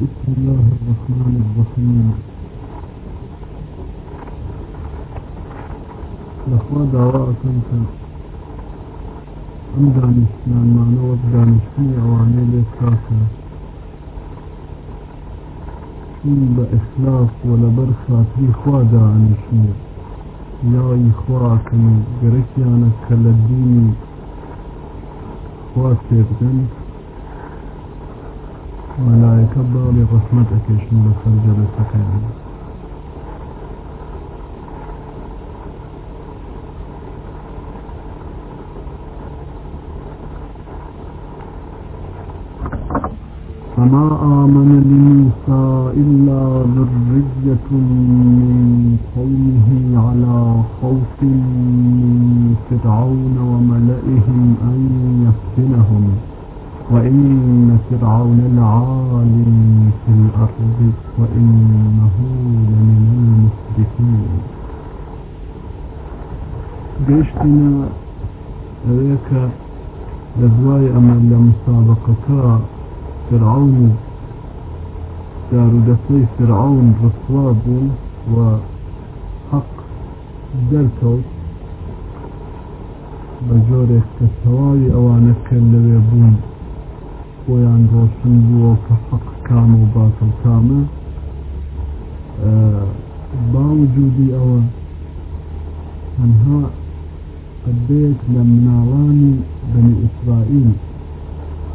بسم الله الرحمن الرحيم. لخوا دعواء كنت أم دانشتان معنى وەک دانشتنی ئەوانەی لێ کاکە چون بە ئەخلاف و لەبەر خاتری خوا دانیشتنی یاوی خواکەن و گەرەکیانە کە لە دینی خوا سێبدن مەلایەکە باڵی ڕەحمەت ئەکێشن بەسەر جەلەسەکەیان فما آمن لموسى إلا ذرية من قومه على خوف من فرعون وملئهم أن يفتنهم وإن فرعون لعال في الأرض وإنه لمن المسرفين. قيشتنا ذلك لدواي أمل لمسابقة فرعون. دارو دەستەی فرعون ڕسوا بوو و حەق دەرکەوت بە جۆرێک کە تەواوی ئەوانە کە لەوێ بوون بۆیان ڕۆشن بووە کە کام و باتڵ کامە. باوجودی ئەوە تەنها ئەبێت لە مناڵانی بنی ئیسرائیل.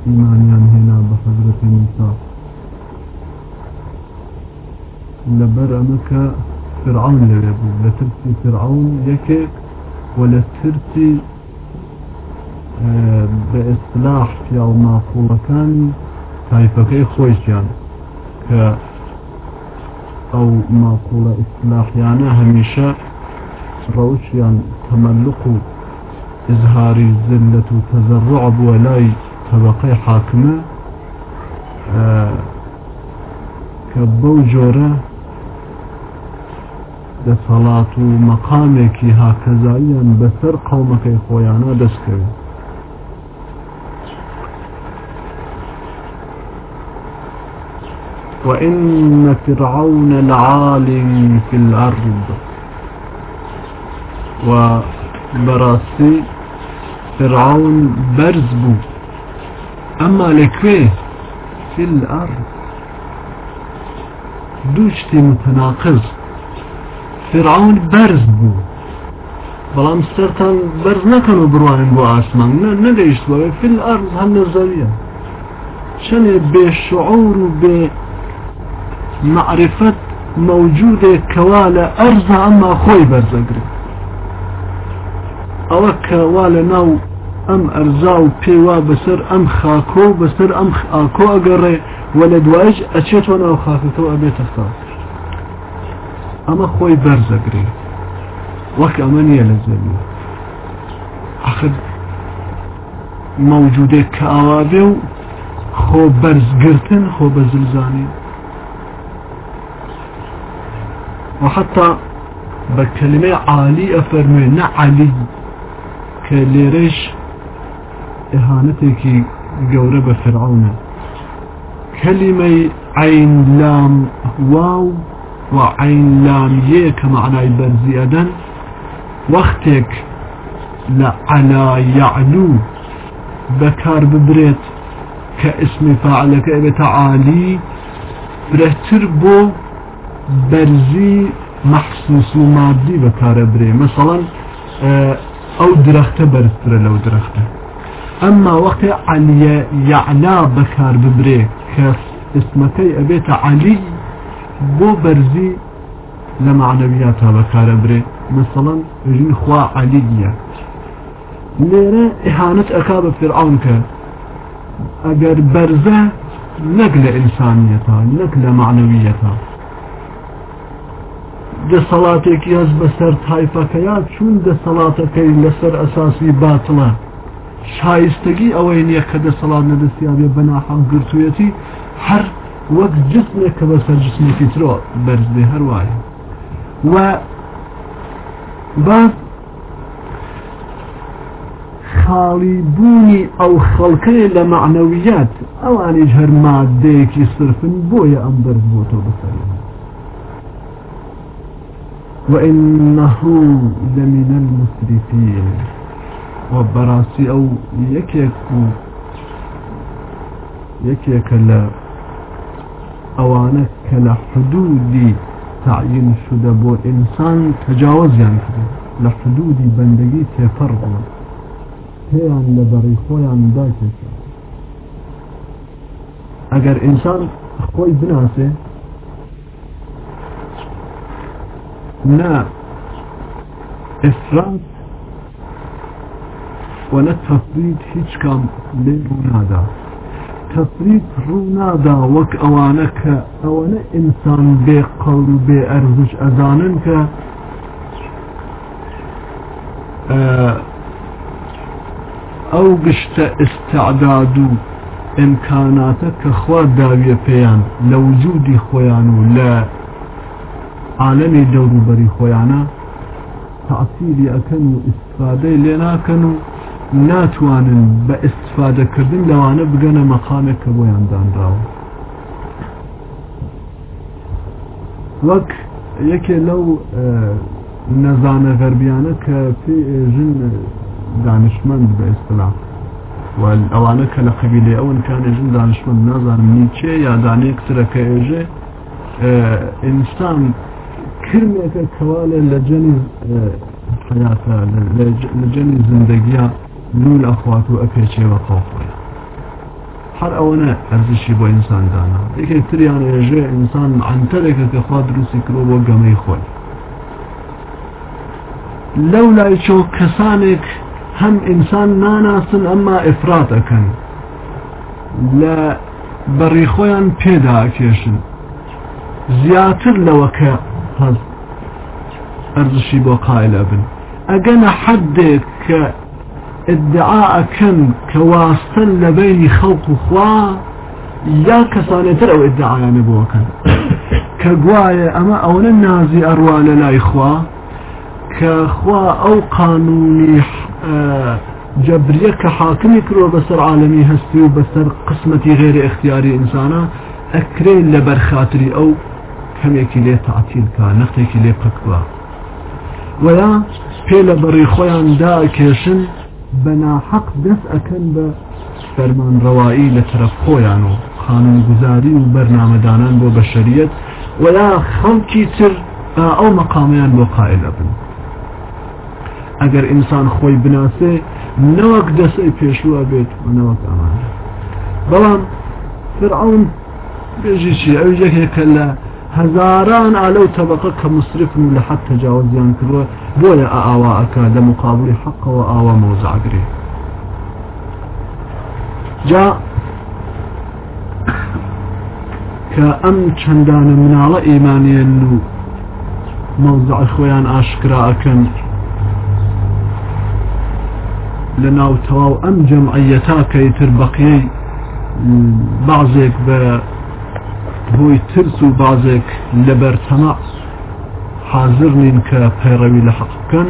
إيمانيان هنا بحضرة موسى لبر أمك فرعون لبيبو لترسي فرعون يكيك ولترسي بە ئێستلاح یا مافوڵەکانی تایفەکەی خۆشیان کە ئەو ماقولە ئیسلاحیانە هەمیشە ڕەوشیان تەمەلق و ئزهاری زلت و تەزەڕع بووە لای تەبقی حاکمە کە بەو جۆرە دەسەڵات و مەقامێکی هاکەزاییان بەسەر قومەکەی خۆیانە دەستکەوێت. وإن فرعون لعال في الأرض. وبراسي فرعون برز بو أما لكوي في الأرض. دوشتي متناقض. فرعون برز بو بەڵام سەران بەرز نەکەن و بڕوانن بۆ ئاسمان نەگەیشتوەوە في الأرض هەم نەزەویە شەنێ بێشعور و معرفت لە ئەرزە ئەمما خۆی بەرزەگرێت ئەوە کەوا لە ناو ئەم ئەرزا و پێوا بەسەر ئەم خاکۆ بەسەر ئەم ئاکۆ ئەگەڕێ وە لە دوایش ئەچێتەوە ناو خاکەکەەوە ئەبێتە خاک ئەمە خۆی بەرزەگرێ وەک ئەمە نییە لە زەوی آخر موجودێک کە ئاوابێ و خۆ بەرزگرتن خۆ بە زلزانی وحتى بكلمة عالي أفرمي نعلي كليرش إهانتك جورة بفرعون. كلمة عين لام واو وعين لام يه كمعنى برزي أدن وقتك لعلى يعلو بكار ببريت كاسم فاعلك إبتا برزي محسوس ومادي بكار بري مثلا أو درخته برستر لو درخته اما وقت علي يعلى بكار ببري كاس اسمكي ابيت علي بو برزي لمعنوياتها بكار بري مثلا جن خوا عليا ليرة اهانة اكاب فرعون ك اگر برزه نقل انسانيتها نقل معنويتها دەسەڵاتێکی هەست بەسەر تایفەکەیا چون دەسەڵاتەکەی لەسەر ئەساسی باتڵە شایستگی ئەوەی نییە کە دەسەڵات نەدەستیابێ بەناحەم گرتوویەتی هەر وەک جسمێک کە بەسەر جسمێکی ترۆ بەرزێ هەروایە. و باز خاڵی بوونی ئەو خەڵکەیە لە معنەویات ئەوانیش هەر مادەیەکی سرفن بۆیە ئەم بەرز بۆ تۆ بسەر وإنه لمن المسرفين. وبراسي أو يكيك يكيك لا. أوانك لحدود تعيين شده بو إنسان تجاوز يعني لحدود بندگی تفر بون پێیان لە بەڕی خۆیان داکێت ئەگەر ئینسان بناسێ نا ئفرات وەنە تەفرید هیچ کام تەفرید ڕوونادا وەک ئەوانە کە ئەوەنە ئینسان بێ قەڵ و بێ ئەرزش ئەزانن کە ئەو گشتە ئستعداد و ئمکاناتە کە خوا داویە پێیان لە وجودی خۆیان و لە عالەمی دەوروبەری خۆیانە تاثیری ئەەکەن و استفادەی لێ ناکەن و ناتوانن بە ئستفادەکردن لەوانە بگەنە مەقامێک کە بۆیان دانراوە. وەک یەکێ لەو نەزانە غەربیانە کە پێ ژن دانشمند بە ئێستلا. ئەوانە کە لە قبیلێ ئەوەن کانێژن دانشمند نازانم نیچێ یا دانەیەک ترەکە ئێژێ ئینسان کرمێکە کەوالێ لە جەنی حیاتە لە جەنی زندگیە نول ئەخوات و ئەپێچێوە قوڵخۆی هەر ئەوەنە بۆ ئینسان دانا یەکێک تریان ێژێ ئینسان عنتەرێکە کە خوا دروستی کرۆ بۆ گەمەی خۆی لەو لای چۆ کەسانێک هەم ئینسان ناناسن ئەمما ئفرات ئەەکەن لە بەڕی خۆیان پێدا کێشن زیاتر لەوە کە هەست ئەرزشی بۆ قایلە بن ئەگەنە حدێک کە ادعاءەکەن کە واستن لە بینی خەڵق و خوا یا کەسانێتر ئەو ادعایانە بۆکەن کە گوایە ئەمە ئەوەنە نازی ئەڕوا لە لای خوا کە خوا ئەو قانونی جبریە کە حاکمی کرۆ بەسەر عالمی هەستی و بەسەر قسمەتی غێری اختیاری ئینسانە ئەکرێن لە بەرخاتری ئەو کەمێکی لێ تعتیل کا نەختێکی لێ پکوە ویا پێ لە بەڕی خۆیان دا کێشن بەناحەق دەست ئەەکەن بە فەرمان ڕەوایی لە تەرەف خۆیان و خانم گوزاری و بەرنامەدانان بۆ بەشریت ویا خەڵکی تر ئەو مەقامیان بۆ قائل بن. ئەگەر ئینسان خۆی بناسێ نەوەک دەسەی پێشووە بێت نەوەک ئەمان بەڵام فرعون بێژی چی؟ ئەو یەکێکە لە هزاران ئالەو طبقە کە مصرفن لە حەت تەجاوزیان کردووە بۆیە ئاواەکە لە مقابلی حەقەوە ئاوا مۆزعگرێ جا کە ئەم چەندانە مناڵە ئیمانیان و مەوزع خۆیان ئاشکراکەن لە ناو تەواو ئەم جەمعەتە کەیتر بەقیەی بە بۆی ترس و بازێک لەبەر تەما. حاضر نین کە پەیڕەوی لە حەق بکەن.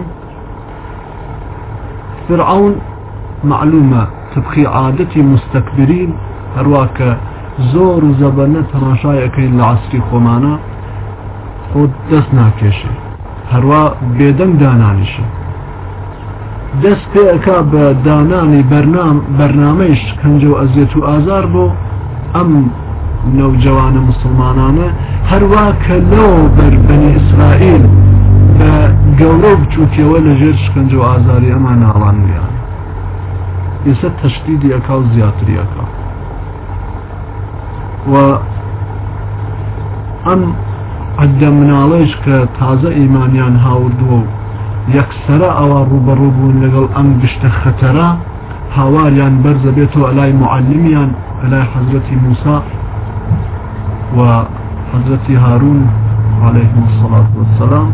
فرعون معلومە تبخی عادەتی مستەکبرین هەروواکە زۆر و زەبەنە تەماشایەکەین لە عسری خۆمانە خۆ دەست ناکێشێ. هەروە بێدەنگ دانانیشە. دەست پێەکە بە دانانی بەرنامەیش کەنج و ئەزیێت و ئازار نەوجوانە مسلمانانە هەروە کە لەو بەربەنی ئیسرائیل بە گەورە بچووکەوە لە ژێر شکنج و ئازاری ئەمان ناڵانیان ئێستا تەشتیدی ئەکا و زیاتریەکە و ئەم عدە مناڵێش کە تازە ئیمانیان هاوردووە و یەکسرە ئەوە ڕوبەڕوو بوون لەگەڵ ئەم گشتە خەتەرە هاواریان بەرزە بێتەوە ئەلای معلمیان ئەلای حەزرەتی موسا و حەزرەتی هارون عليه الصلاة والسلام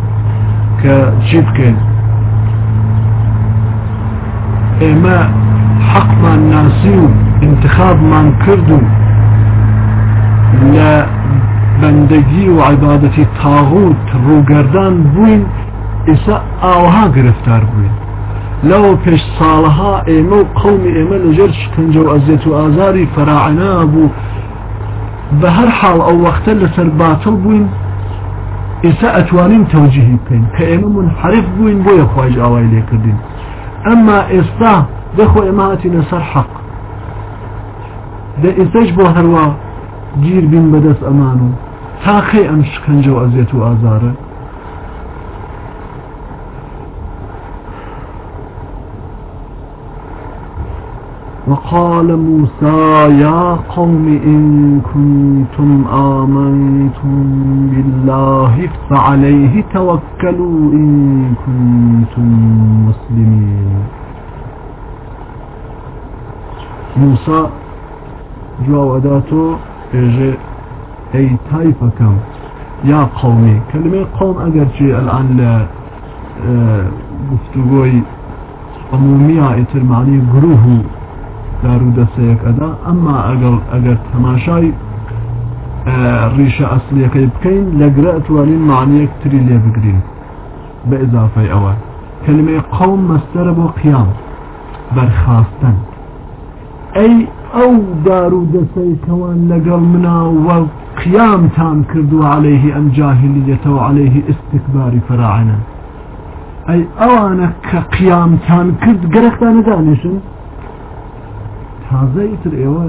کە چی بکەین ئێمە حەقمان ناسی و انتخابمان کرد و عیبادەتی تاغوت ڕووگەردان بووین ئێستا ئاوها گرفتار بووین لو پیش سالها و قومی ئێمە لەژێر شکنجە و ئەزیێت و فراعنا بوو بە هەر حاڵ ئەو وەختە لەسەر باتڵ بووین ئێستا ئەتوانین تەوجیهی بکەین کە ئێمە منحرف بووین بۆیە خواج ئاوای لێکردین ئەمما ئێستا دەخۆ ئێماهاتینە سەر حەق. دە ئێستش بۆ هەروە گیر بین بەدەست ئەمان و تاقی ئەم شکنجە و ئەزیێت و وقال موسى يا قوم إن كنتم آمنتم بالله فعليه توكلوا إن كنتم مسلمين. موسى جواب أداته إجي أي تايفكم يا قومي كلمة قوم أجر الآن لا گفتگوی عمومی ئیتر معنی گروه دارو دەسەیەک ئەدا ئەمما ئەگەڵ ئەگەر تەماشای ڕیشە ئەسلیەکەی بکەین لەگرە ئەتوانین معنیەک تری لێ بگرین بە ئضافەی ئەوە کلمەی قوم مەستەرە بۆ قیام بەرخاستن ئەی ئەو دارو دەسەی کەوان لەگەڵ منا وە قیامتان کردو عليه ئەم جاهلیەتەوە عليه استکباری فراعنە ئەی ئەوانە کە قیامتان کرد گەرەختان نەدانێشن تازە ئیتر ئێوە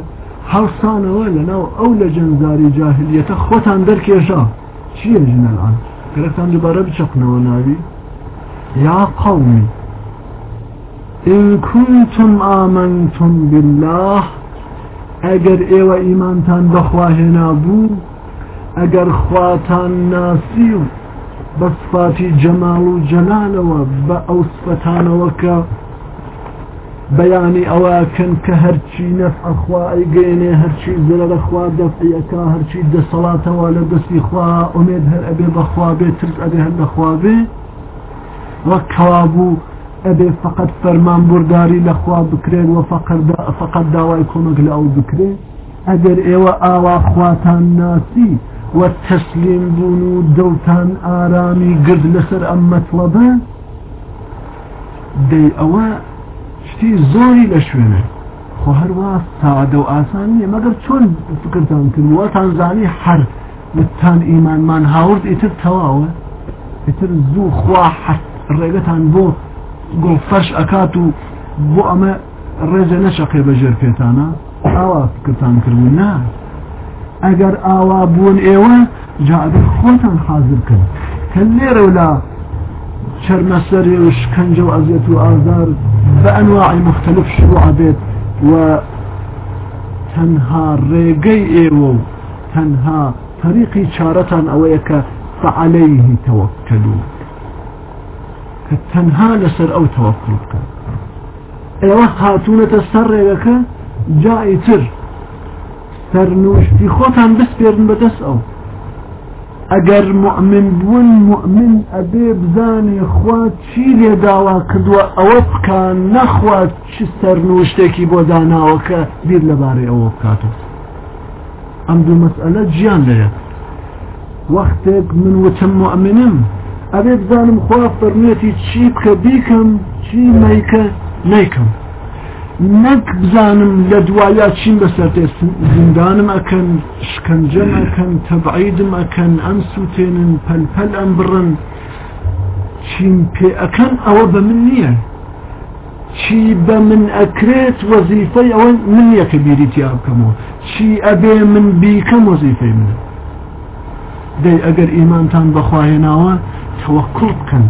هەڵسانەوە لەناو ئەو لە جەنزاری جاهلیەتە خۆتان دەرکێشا. چییە ژنەلان گەرەتان دووبارە بچەقنەوە ناوی؟ یا قومی إن كنتم آمنتم بالله ئەگەر ئێوە ئیمانتان بەخواهێنا بوو ئەگەر خواتان ناسی و بە سفاتی جەماڵ و جەلالەوە بە ئەو سفەتانەوە کە بەیانی ئەوەکەن کە هەرچی نەفعخوا ئەیگەێنێ هەرچی زرەرەخوا دەفعەکە هەرچی دەسەڵاتەوە لە دەستی خوا ئومێد هەر ئەبێ بەخوا بێ ترس ئەبێ هەر لەخوا بێ. وەک کەوابوو ئەبێ فقط فەرمان برداری لەخوا بکرێت و فقط داوای کۆمەک لە ئەو بکرێت. ئەگەر ئێوە ئاوا خواتان ناسی و تەسلیم بوون و دڵتان ئارامی گرد لەسەر ئەم مەطلبە دەی ئەوە شتی زۆری لە شوێنە. خۆ هەروە ساعدە و ئاسان نیە مەگەر چۆن فکرتان کردوەتان زانی هەر وتان ئیمانمان هاورد ئیتر تەواوە. ئیتر زوو خوا ڕێگەتان بۆ گۆ فەرش ئەکات و بۆ ئەمە ڕێزە نەشەقێ بەژێر پێتانە. ئاوا فکرتان کردو نا ئەگەر ئاوا بوون ئێوە جاادە خۆتان حاضر کرد کە لێرە ولا شەرمەسەری و شکنجە و ئەزیێت و ئازار بە ئەنواعی مختلف شروع بێت و تەنها ڕێگەی ئێوە و تەنها طریقی چارەتان ئەوەیە کە فعليه توكلوا ئەو تەوەکل بکەن ئێوە هاتوونەتە سەر ڕێگەکە جایتر سەرنوشتی خۆتان بسپێرن بەدەست ئەو ئەگەر مؤمن بوون مؤمن ئەبێ بزانێ خوا چی لێ داوا کردووە ئەوە بکان نەخوات چ سەرنوشتێکی بۆ داناوەکە بیر لەبارەی ئەوە بکاتەوە ئەم دوو مەسئلە گیان لەیە. وەختێک من وتم مؤمنم ئەبێ بزانم خوا فەرمێتی چی بکە بیکەم چی نیکە نیکەم نەک بزانم لە دوایە چین بەسەر زیندانم ئەکەن شکنجەم ئەکەن تەبعیدم ئەکەن ئەم سووتێنن پەلپەل ئەم بڕن. چین پێ ئەەکەن ئەوە بە من نییە. چی بە من ئەکرێت وەزیفەی ئەوە من یەکە بیریتیا بکەمەوە. چی ئەبێ من بیکەم وەزیفەی منە. دەی ئەگەر ئیمانتان بەخواهێناوە تەوەکڵ بکەن.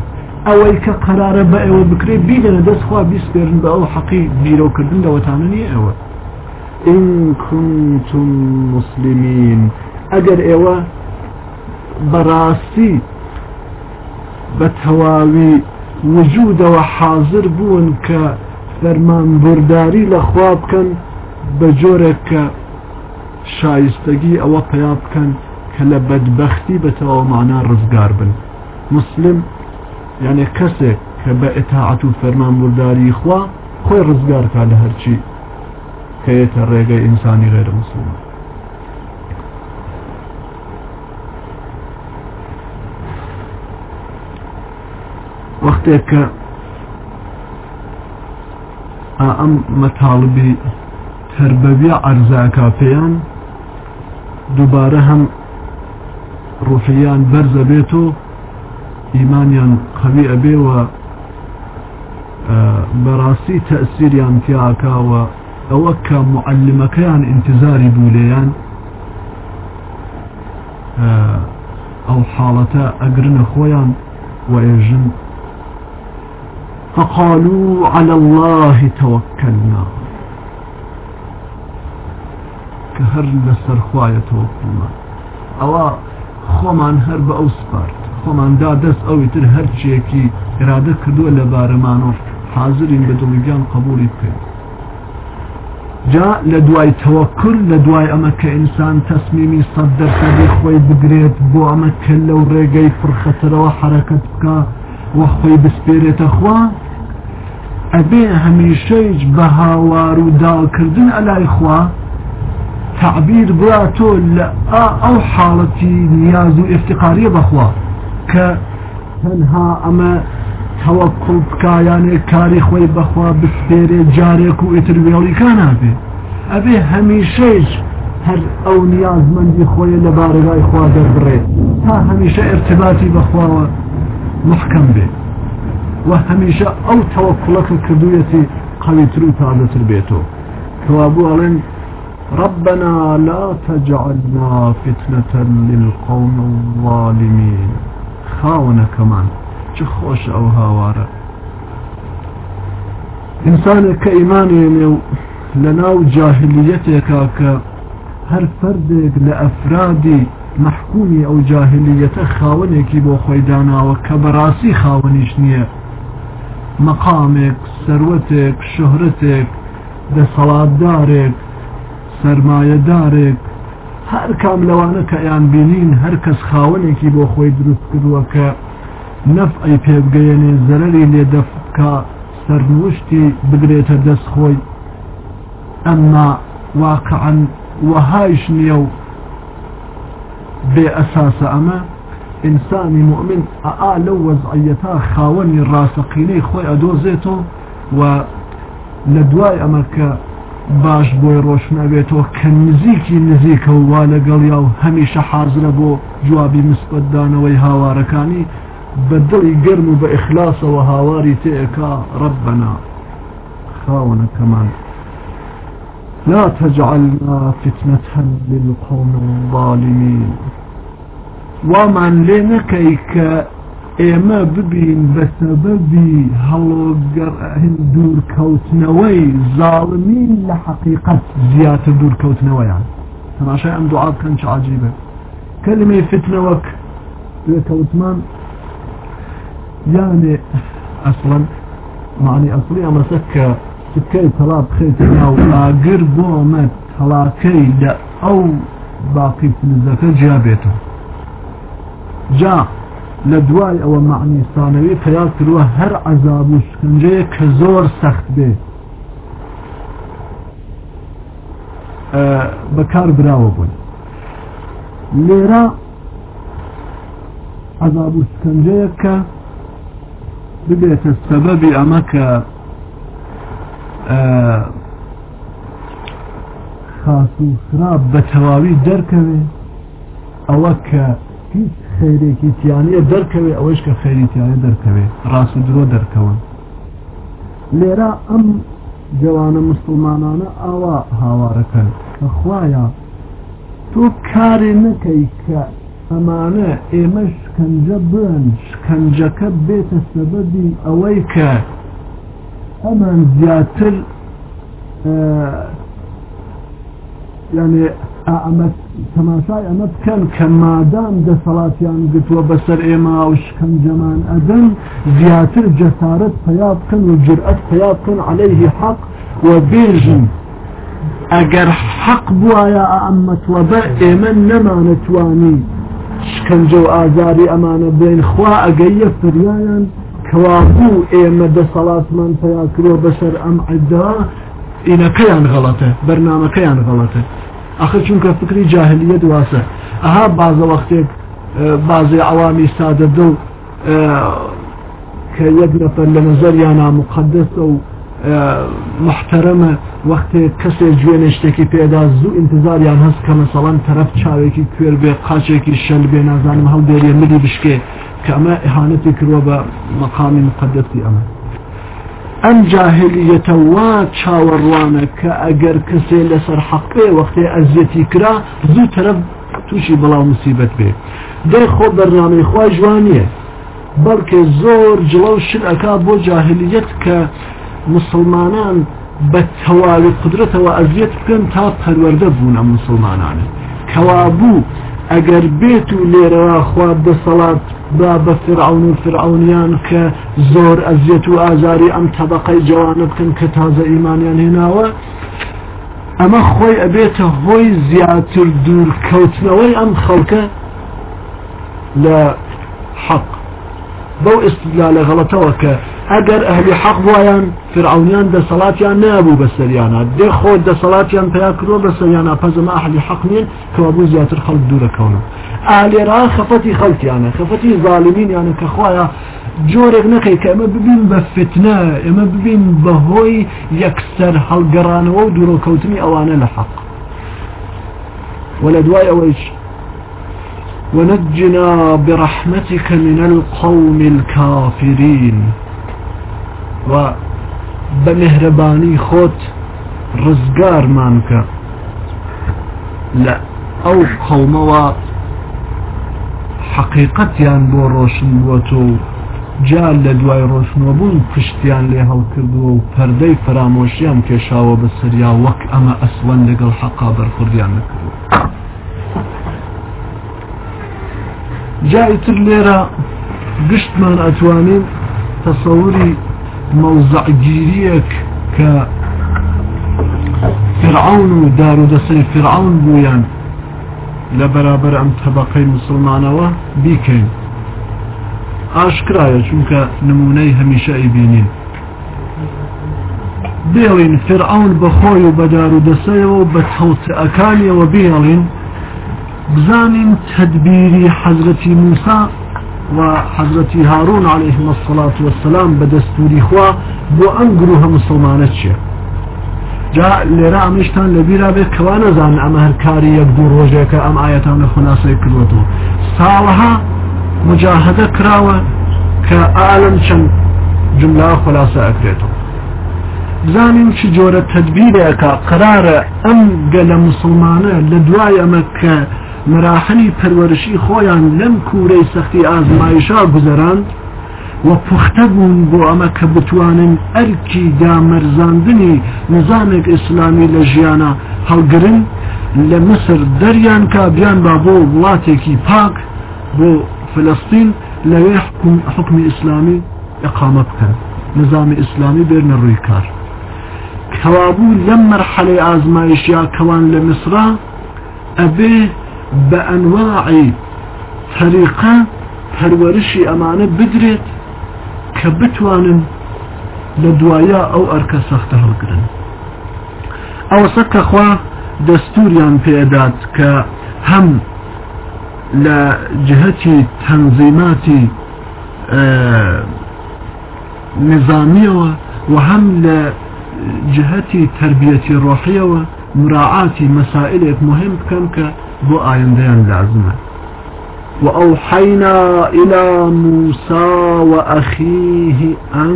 ئەوەی کە قرارە بە ئێوە بکرێ بیدەنە دەستخوا بیسپێرن بە ئەو حەقی بیرۆکردن دەوەتانە نیە ئەوە إن كنتم مسلمين. ئەگەر ئێوە بەڕاستی بە تەواوی وجودەوە حاضر بوون کە فەرمان برداری لە خوا بکەن بە جۆرێک کە شایستگی ئەوە پیا بکەن کە لە بەدبختی بەتەوە معنا ڕزگار بن. مسلم یعنی کەسێک کە بە ئتاعات و فەرمان برداری خوا خۆی ڕزگارکە لە هەرچی کەیتە ڕێگەی ئینسانی غێرە مسلمان. وەختێک کە ئەم مەتاڵبی تربەوی ئەرزاکە پێیان دووبارە هەم ڕوحیان بەرزە بێت و ئیمانیان قوی ئەبێوە بەڕاستی تەسیریان تیاکاوە ئەوە کە معلمەکەیان انتظاری بوو لێیان ئەو حاڵەتە ئەگرنە خۆیان وەێژن فقالوا على الله توكلنا. كهر لسر خوايا توكلنا. هەر بە ئەو سپارت خۆماندا دەست ئەوی تر هەرچێکی ئێرادە کردووە لە بارەمان و حاضرین بە دڵگیان قبولی بکەین. جا لە دوای تەوەکل لە دوای ئەمە کە ئینسان تەسمیمی سەد دەرسەدی خۆی بگرێت بۆ ئەمە کە لەو ڕێگەی فرخەتەرەوە حرەکەت بکە وە خۆی بسپێرێتە خوا. ئەبێ هەمیشەیج بە هاوار و داڵکردن ئەلای خوا تعبیر بڵا تۆ لە ئەو حاڵەتی نیاز و ئفتقاریە بەخوا. کە تەنها ئەمە تەوەکڵ بکایانێ کاری خۆی بەخوا بسپێرێ جارێک و ئتر وێڵیکان نابێ ئەبێ هەمیشەیش هەر ئەو نیازمەندی خۆی لە بارگای خوا دەربڕێت تا هەمیشە ارتباتی بەخواوە محکەم بێ. و هەمیشە ئەو تەوەکڵەکە کردوویەتی قەویتر و تازەتر بێتەوە. کەوابوو ئەڵێن ربنا لا تجعلنا فتنة للقوم الظالمين. خاونە کەمان چ خۆش ئەو هاوارە. ئینسانێک کە ئیمانێنێ و لە ناو جاهلیەتێکا کە هەر فەردێک لە ئەفرادی مححکومی ئەو جاهلیەتە خاوەنێکی بۆ خۆی داناوە کە بەڕاستی خاوەنیش نییە. مەقامێک سەروەتێک شهرتێک دەسەڵاتدارێک سرمایهدارێک هەر کام لەوانە کە یان بینین هەر کەس خاوەنێکی بۆ خۆی دروست کردووە کە نەف ئەی پێبگەیەنێ زەرری لێ دەفکە سەرنوشتی بگرێتە دەست خۆی ئەمما واقعان وهایش نییە و بێ ئەساسە ئەمە ئینسانی مؤمن ئا لەو وەزعەتا خاوەنی ڕاستەقینەی خۆی ئەدۆزێتەوە و لە دوای ئەمە باش بۆی ڕۆشنەبێتەوە کە نزیکی نزیکە و وا لەگەڵ یا و هەمیشە حازرە بۆ جوابی مسبەتدانەوەی هاوارەکانی بە دڵی گەرم و بە ئیخلاسەوە هاواری تێەکە ڕبنا خاوەنە کەمان. لا تجعلنا فتنة للقوم الظالمين. ومن لنكيك ئێمە ببین بە سەبەبی هەڵۆگەڕهن دوورکەوتنەوەی زاڵمین لە حقیقت زیاتر دوورکەوتنەوەیان تەماشای ئەم دوعا بکەن چ عجیبە کلمەی فتنەوەک لێکەوتمان یانێ ئەسڵەن معنی ئەسڵی ئەمەسە کە سکەی تەڵا بخێت ناو ئاگر بۆ ئەمە تەڵاکەی لە ئەو باقی فلزەکە جیا بێتەوە جا لە دوای ئەوە معنیستانەوی پیا کردووە هەر عذاب و شکنجەیە کە زۆر سەخت بێ. بەکار براوە بوون. لێرە عذاب و شکنجەیە کە ببێتە سەبەبی ئەمە کە خاس و خراپ بە تەواوی دەرکەوێ ئەوە کە هیچ خەیرێکی تیانە دەرکەوێ ئەوەش کە خەریتیانە دەرکەوێ ڕاست و درۆ دەرکەون لێرە ئەم جوانە مسلمانانە ئاوا هاوارەکەن کە خوایە تۆ کارێ نەکەی کە ئەمانە ئێمە شکنجە بن شکنجەکە بێتە سەبەبی ئەوەی کە ئەمان زیاتر یعنی ئەمە تەماشای ئەمە بکەن کە مادام دەسەڵاتیان گرتووە بەسەر ئێمە و شکنجەمان ئەدەن زیاتر جەسارت پیا بکەن و جرئەت پیا بکەن عليه حق و بێژن. ئەگەر حەق بواە ئەمەتوە بە ئێمە نەمانەتوانی شکنجە و ئازاری ئەمانە بێن خوا ئەگەیە فریایان کەوابوو ئێمە دەسەڵاتمان پیا کرۆ بەسەر ئەم عدا ئینەکەیان غەڵەتە بەرنمەکەیان غەڵەتە. ئەخە چونکە فکری جاهلیە دواسە ئەها بازە وەختێک بازێ ئەوامی سادە دڵ کە یەک نەفەر لە نظریان نامقدس و محتەرەمە وەختێ کەسێک گوێنە شتێکی پێدا زوو انتظاریان هەست کە مەسەڵەن تەرەف چاوێکی کوێر بێ قاچێکی شەل بێ نازانم هەڵدێریە مدی بشکێ کە ئەمە ئەهانەتی کردوە بە مەقامی مقدسی ئەمە ئەم جاهلیەتە وا چاوەڕوانە کە ئەگەر کەسێ لەسەر حەقێ وەختێ ئەزیەتی کرا زوو تەرەف تووشی بەڵاو مسیبەت بێ. دەی خۆ بەرنامەی خوا جوانیە بەڵکە زۆر جڵە و شل ئەکا بۆ جاهلیت کە مسلمانان بە تەواوی قدرەتەوە ئەزیەت بکەن تا پەروەەردە بوونە مسلمانانە. کەوابوو ئەگەر بێت و لێرەوە خواب دەسەڵات با بە فرعون و فرعونیان کە زۆر ئەزیەت و ئازاری ئەم طبقەی جوانە بکەن کە تازە ئیمانیان هێناوە ئەمە خۆی ئەبێتە هۆی زیاتر دوور کەوتنەوەی ئەم خەڵکە لە حەق. بەو استدلالە غەڵەتەوە کە ئەگەر ئەهلی حەق بواان فرعونیان دەسەڵاتیان نابوو بە سەریانە دێ خۆ دەسەڵاتیان پیا کردۆ بە سەریانە پەزەمە ئەهلی حەق نین کەوا بوو زیاتر خەڵک دوورەکەونە ئالێرا خەفەتی خەڵکیانە خەفەتی ظالمینیانە کە خۆیان جۆرێک نەکەی کە ئەمە ببین بە فتنە ئێمە ببین بەهۆی یەکسەر هەڵگەڕانەوە و دوورۆکەوتنی ئەوانە لە حەق ولا دوای ئەوەیش ونجنا برحمتك من القوم الكافرين و بە مهرەبانی خۆت ڕزگارمان بکە. لە ئەو قەڵمەوە حقیقەتیان بۆ ڕۆشن بووە تۆ و جا لە دوای ڕۆشنەوە بوون پشتیان لێ هەڵکردووە و پەردەی فرامۆشیان کێشاوە بە سریا وەک ئەمە ئەسوەن لەگەڵ حەقا بەرخوردیان نکردو جایتر لێرە گشتمان ئەتوانین تەسەوری مەوزعگیریەک کە فرعون و دار و دەسەی فرعون بوویان لە بەرابەر ئەم طبقەی مسلمانەوە بیکەین ئاشکرایە چونکە نمونەی هەمیشە ئەیبینین بێڵین فرعون بەخۆی و بەدار و دەسەیەوە بە تەوتەکانیەوە بێڵین. بزانین تدبیری حەزرەتی موسا و حەزرەتی هارون عليه الصلاة والسلام بە دەستوری خوا بۆ ئەم گروه مسلمانە چیە؟ جا لێرە ئەمشتان لەبیرا بێت کەوا نەزان ئەمە هەر کاری یەک دوو ڕۆژێکە ئەم ئاەتان لە خوناسەی کردوەوە ساڵها مجاهدە کراوە کە ئالم چەند جملا خلاصە ئەکرێتەوە. بزانین چ جۆرە تدبیرێکە قرارە ئەم گەلە مسلمانە لە دوای ئەمە کە مراحلی پەروەرشی خۆیان لەم کوورەی سەختی ئازمایشا گوزەران و پوختە بوون بۆ ئەمە کە بتوانن ئەرکی دامەرزاندنی نظامێک ئیسلامی لە ژیانە هەڵگرن لە مسر دەریان کا بیان با بۆ وڵاتێکی پاک بۆ فلسطین لەوێ حکمی ئیسلامی ئەقامە بکەن. نظامی ئیسلامی بێرنە ڕووی کار. کەوابوو لەم مەرحەلەی ئازمایشیا کەوان لە مسرا ئەبێ بأنواع طريقة پەروەرشی ئەمانە بدرێت کە بتوانن لە دوایە ئەو ئەرکە سەختە هەڵگرن. ئەوە سەکە خوا دەستوریان پێدات کە هەم لە جهتی تەنزیماتی نظامیەوە و هەم لە جهتی تربیەتی ڕۆحیەوە مراعاتی مەسائلێک مهم بکەم کە بۆ ئایندەیان لازمە وأوحينا إلى موسى وأخيه أن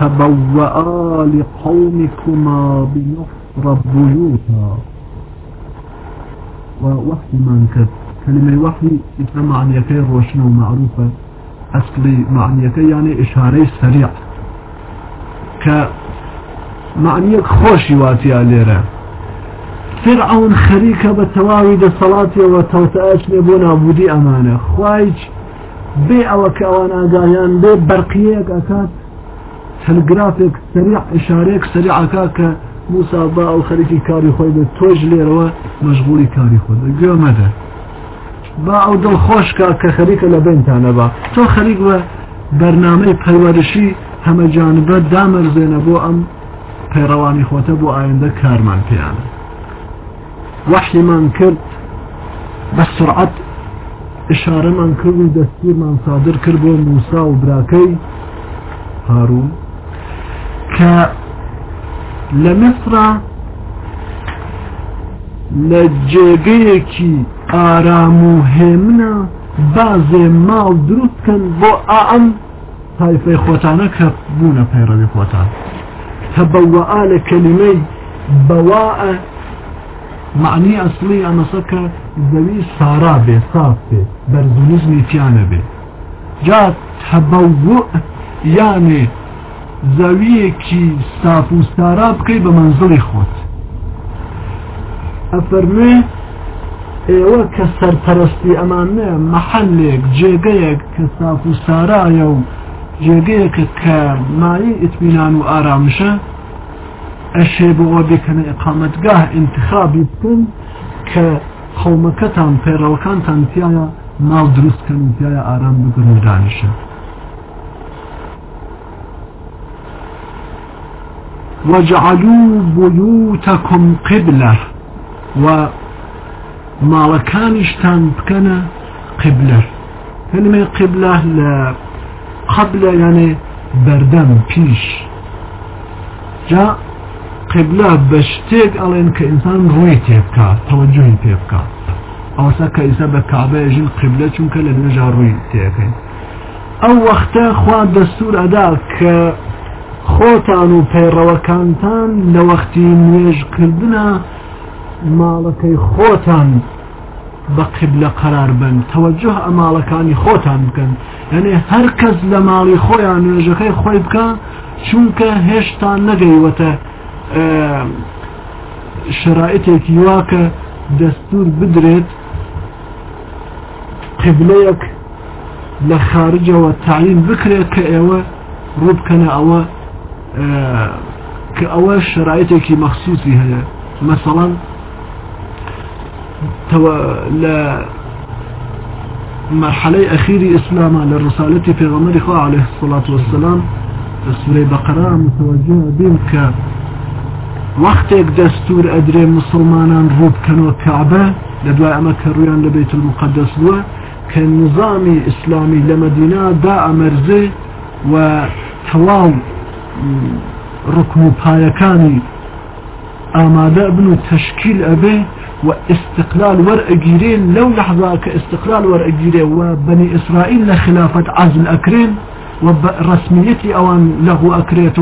تبوأ لقومكما بمصر بيوتا. ووحي من كتب كلمة وحي إثنى معنيكي روشنة ومعروفة أصلي معنيكي يعني إشاري سريع كمعنيك خوشي واتي عليه فرعون خەریکە بە تەواوی دەسەڵاتیەوە تەوتەش لێ بۆ نابودی ئەمانە. خوایج بێ ئەوە کە ئەوان ئاگایان بێ بەرقیەک ئەکات تەلگرافێک سریع ئشارێک سریعکا کە موسا با ئەو خەریکی کاری خۆی بێت تۆژ لێرەوە مەشغولی کاری خۆ گوێمەدە با ئەو دڵخۆشکە کە خەریکە لە بینتانە با. تۆ خەریک بە بەرنامەی پەروەرشی هەمەجانبە دامەرزێنە بۆ ئەم پەیڕەوانی خۆتە بۆ ئایندە کارمان پێیانە. وحي من کرد بسرعة إشارة من کرد دستور من صادر کرد بۆ موسا و براکەی هارون. کە لمصر لجيجيكي آرامو هێمنە بازێ ماڵ دروستکەن بۆ ئەم تایفەی خۆتانە کە بوونە پەیڕەوی خۆتان بەواە معنی ئەسلی ئەمەسەکە زەوی سارا بێ ساف بێ بەرزونیزمی تیانە بێ جا تەبەوە یانێ زەویەکی ساف و سارا بکەی بە منزڵی خۆت ئەفەرمێ ئێوە کە سەرپەرستی ئەمانە محلێک جێگەیەک کە ساف و سارایە و جێگەیەکە کە مای ئتمینان و ئارامشە ئەشێ بۆ بێکەنە ئقامەتگاه انتخابی بکەن کە قومەکەتان پێڕەوەکانتان تایە ماڵ دروستکەن تایە ئارام بگرن و وجعلوا بيوتكم قبلة و ماڵەکانیشتان بکەنە قبلە کلمە قبلە لە قبلە یانێ بەردەم پیش. جا قبلە بە شتێک ئەڵێن کە ئینسان ڕووی تێبکات تەوەجوی پێ بکات ئەوسا کە ئیسا بە کابێژین قبلە چونکە لە نوێژا ڕووی تێەکەین ئەو وەختە خوا دەستور ئەدا کە خۆتان و پەیڕەوەکانتان لە وەختی نوێژکردنە ماڵەکەی خۆتان بە قبلە قرار بن. تەوەجه ئەماڵەکانی خۆتان بکەن. یعنی هەر کەس لە ماڵی خۆیان نوێژەکەی خۆی بکە چونکە هێشتا نەگەیوەتە. شرائتێکی واکە دەستور بدرێت قبلەیەک لە خارجەوە تعین بکرێت کە ئێوە ڕووبکەنە ئەوە کە ئەوە شرائتێکی مەخصوصی هەیە. مثلەن ل مرحلة أخيرة إسلاما للرسالة في غمر إخوة عليه الصلاة والسلام سورة بقرة متوجهة بهم ك وقتك دستور أدري مسلمانان روب كانوا كعبة أما كرويان لبيت المقدس بوا كان نظامي إسلامي لمدينة داء مرزي وتواو ركن بايكاني آماده ابن تشكيل أبي واستقلال ورقجيرين لو لحظة كاستقلال ورقجيرين وبني إسرائيل لخلافة عزل أكرين ورسميتي أوان له أكريت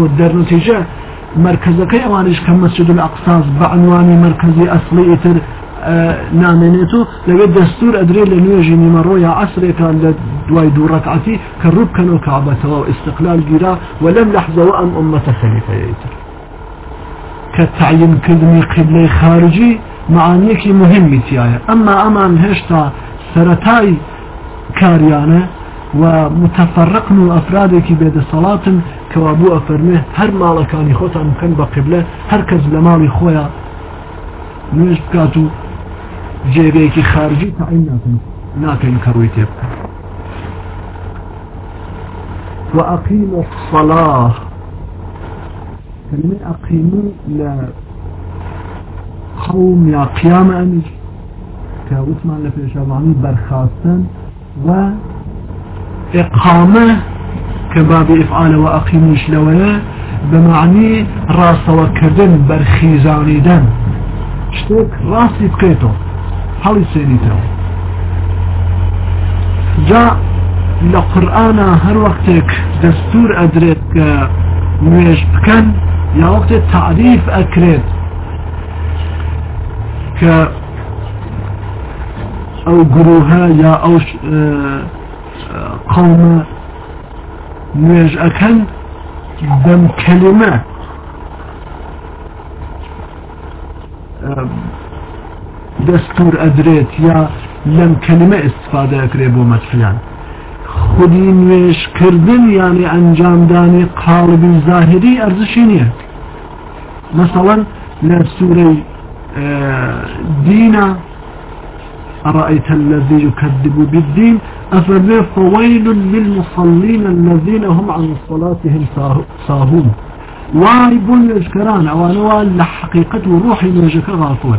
والدر نتيجة مركزكي أوانش كمسجد الأقصاص بعنواني مركزي أصلي إتر آه نامێنێتۆ لەوێ دەستور ئەدرێ لە نوێژی نیمەڕۆ یا عسرێکان لە دوای دوو ڕکعتی کە کابەتەوە و استقلال گیرا و لەم لەحزەوە ئەم ئومەتە خەلیفەیەتر کە تعینکردنی قبلەی خارجی معانیەکی مهمی تایە ئەمما ئەمان هێشتا و متفرقن و ئەفرادێکی بێدەسەڵاتن کەوا بوو ئەفەرمێ هەر ماڵەکانی خۆتان بکەن بە قبلە هەر کەس لە ماڵی خۆیان نوێش بکات و جێگەیەکی خارجی تعین ناکەن ناکەین کەڕووی تێ بکەن وأقيم الصلاة. كلمة أقيموا لا قوم یا قیام ئەمیش کە وتمان لە پێشەوانی بەرخاستن و إقامة كباب إفعال وأقيموش لويا بمعني راس وكردن برخيزاني دن شتك راسي بكيتو. حالي سينيتو جاء لقرآن هر وقتك دستور أدريت نويش بكن يا وقت تعريف أكريت. کە ئەو گرۆها یا ئەو قومە نوێژ ئەەکەن بەم کەلمە دەستور ئەدرێت یا لەم کەلمە استفاده ئەکرێ بۆ مەتفیان خودی نوێشکردن یانی ئەنجامدانی قالبی زاهری ئەرزشی نییە مثلا لە سوورەی دين أرأيت الذي يكذب بالدين أفما فويل للمصلين الذين هم عن صلاتهم ساهون. وارب يشكران أوانوا لحقيقة روحي نوجك غافوة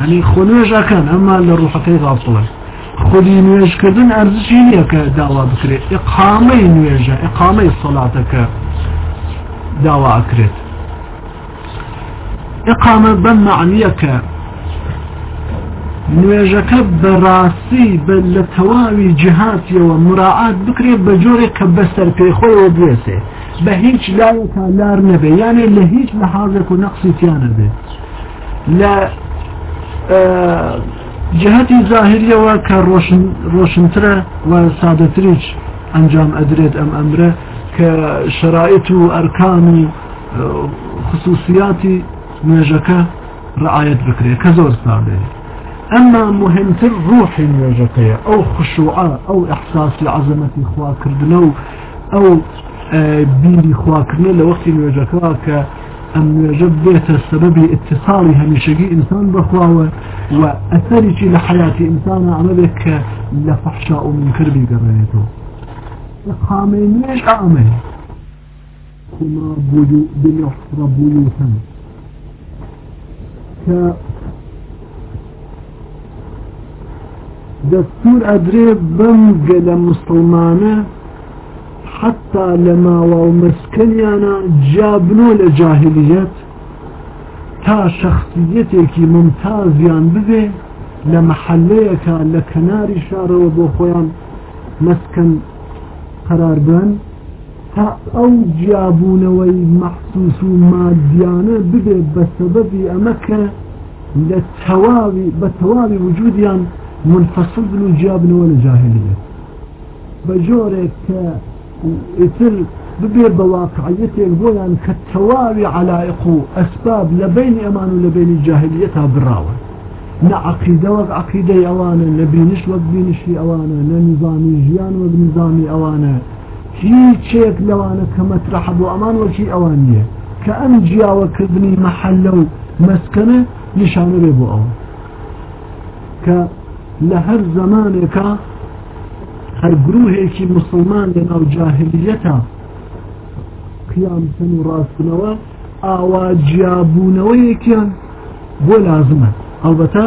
يعني خنوجا كان أما للروح كي غافوة خذي نويج كردن أرزشيني كدعوة بكري. إقامي نويجا إقامي صلاتك دعوة أكريت إقامة بمعنيك نوێژەکە بەڕاستی بە لە تەواوی جهاتیەوە مراعات بکرێ بە جۆرێک کە بەسەر پێخۆیەوە بێسێ بە هیچ لایەکە لار نەبێ یانێ لە هیچ لە حاضێک و نەقسی تیانە بێت لە جهتی ظاهریەوە کە ڕۆشنترە و سادەتریچ ئەنجام ئەدرێت ئەم ئەمرە کە شرائط و ئەرکان و خصوصیاتی نوێژەکە ڕعاەت بکرێت کە زۆر سادەیە. أما مهمتر روحي نواجهك أو خشوعة أو إحساس لعظمة خواكردنا أو آه، بيني خواكردنا لوقت نواجهك أم يجب بيت السبب اتصالي هميشقي إنسان بخواوة وأثري لحياة إنسان عملك لفحشاء من كربي قريته إقامين ليش أعمل كما دستور أدري بمقل مسلمانة حتى لما ومسكنيانا جابنو لجاهليات تا شخصيتك ممتازيان ببي لمحليك لكناري شار وبوخويان مسكن قرار بان تا أو جابونوي محسوس ماديانه ببي بسبب امكه للتواوي بتواوي وجوديان منفصل بن جابن ولا جاهلية. بجورك اتر ببير بواقعيته بويان كالتواري علائق أسباب لبين أمان ولبين الجاهلية براوة نا عقيدة وق عقيدة أوانا نبينش وق بينشي أوانا نظامي جيان وق نظامي أوانا. هیچ شيك لوانا كمطرح بو أمان وشي أوانية كأن جيا وكذني محل مسكنة نشانه بيبو أوان لهر زمانك هر گروهێکی مسلمان لە ناو جاهلیەتە قیامتن و ڕاستنەوە ئاوا جیابوونەوەیەکیان بۆ لازمە. ئەلبەتە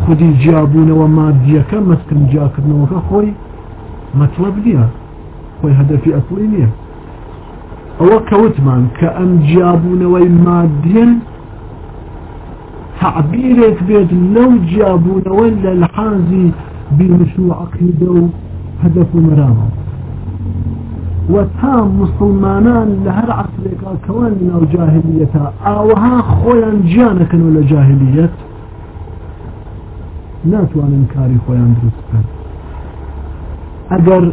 خودی جیابوونەوە مادیەکە مەسکن جاکردنەوەکە خۆی مەطلب نییە خۆی هەدەفی ئەسڵی نییە. ئەوە کەوتمان کە ئەم جیابوونەوەی مادیەن تعبيرك بيت لو جابون ولا الحازي بمشروع عقيدة هدف مرامة وتام مسلمانان لهر عصرك كوان أو جاهلية اوها خويا جانك ولا جاهلية ناتوان انكاري خويا درست اگر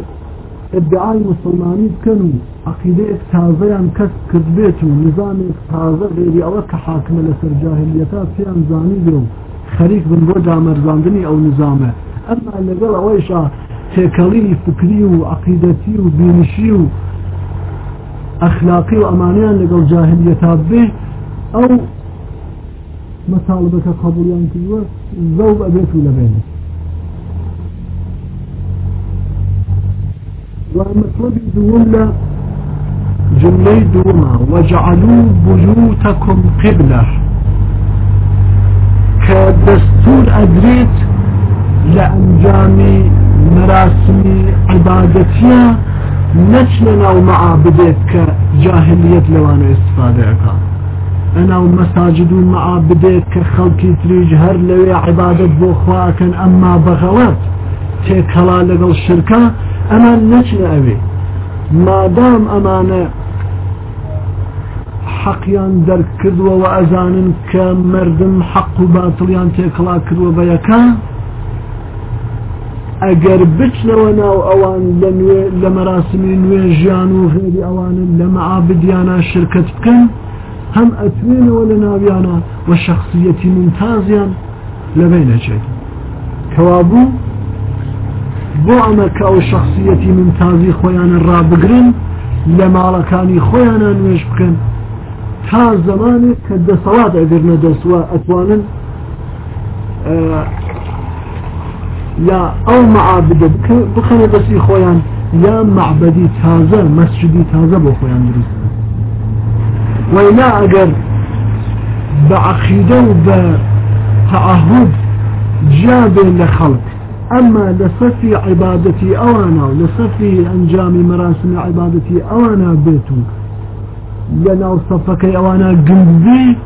ادعای مسلمانی بکەن و عقیدەیەک تازەیان کەس کرد بێت و نظامێک تازە غێری ئەوە کە حاکمە لەسەر جاهلیەتا پێیان زانی بێ و خەریک بن بۆ دامەرزاندنی ئەو نظامە. ئەمما لەگەڵ ئەوەیشا تێکەڵی فکری و عقیدەتی و بینشی و ئەخلاقی و ئەمانیان لەگەڵ جاهلیەتا بێ ئەو قبولیان ومطلب دولا جملي دوما وجعلوا بيوتكم قبلة. كدستور أدريت لأنجام مراسم عبادتيا نچلنا ومع بديت كجاهلية لوانا استفادة أنا ومساجد مع بديت كخلقي تريج هر لوي عبادة بوخواكن أما بغوات. تيكلا لقل الشركة ئەمان نەچنە ئەوێ مادام ئەمانە حەقیان دەرکردووە و ئەزانن کە مردم حەق و باتڵیان تێکڵا کردووە بە یەکە ئەگەر بچنەوە ناو ئەوان لە مەراسمی نوێ ژیان و غێری ئەوانن لە مەعابدیانە شرکت بکەن هەم ئەتوێنەوە لە ناویانە و شخصیەتی ممتازیان لەبینەچێت کەوابوو؟ بۆ ئەمە کە ئەو شخصیەتی ممتازی خۆیانە ڕابگرن لە ماڵەکانی خۆیانە نوێش بکەن. تا زمانێک کە دەسەڵات ئەگرنە دەسوە ئەتوانن یا ئەو معابدە بخەنە دەستی خۆیان یا معبدی تازە مەسجدی تازە بۆ خۆیان دروست ویلا ئەگەر بە عقیدە و بە أما لصفي عبادتي أوانا لصفي أنجام مراسم عبادتي أوانا بيتو. لنا صفك أوانا قلبي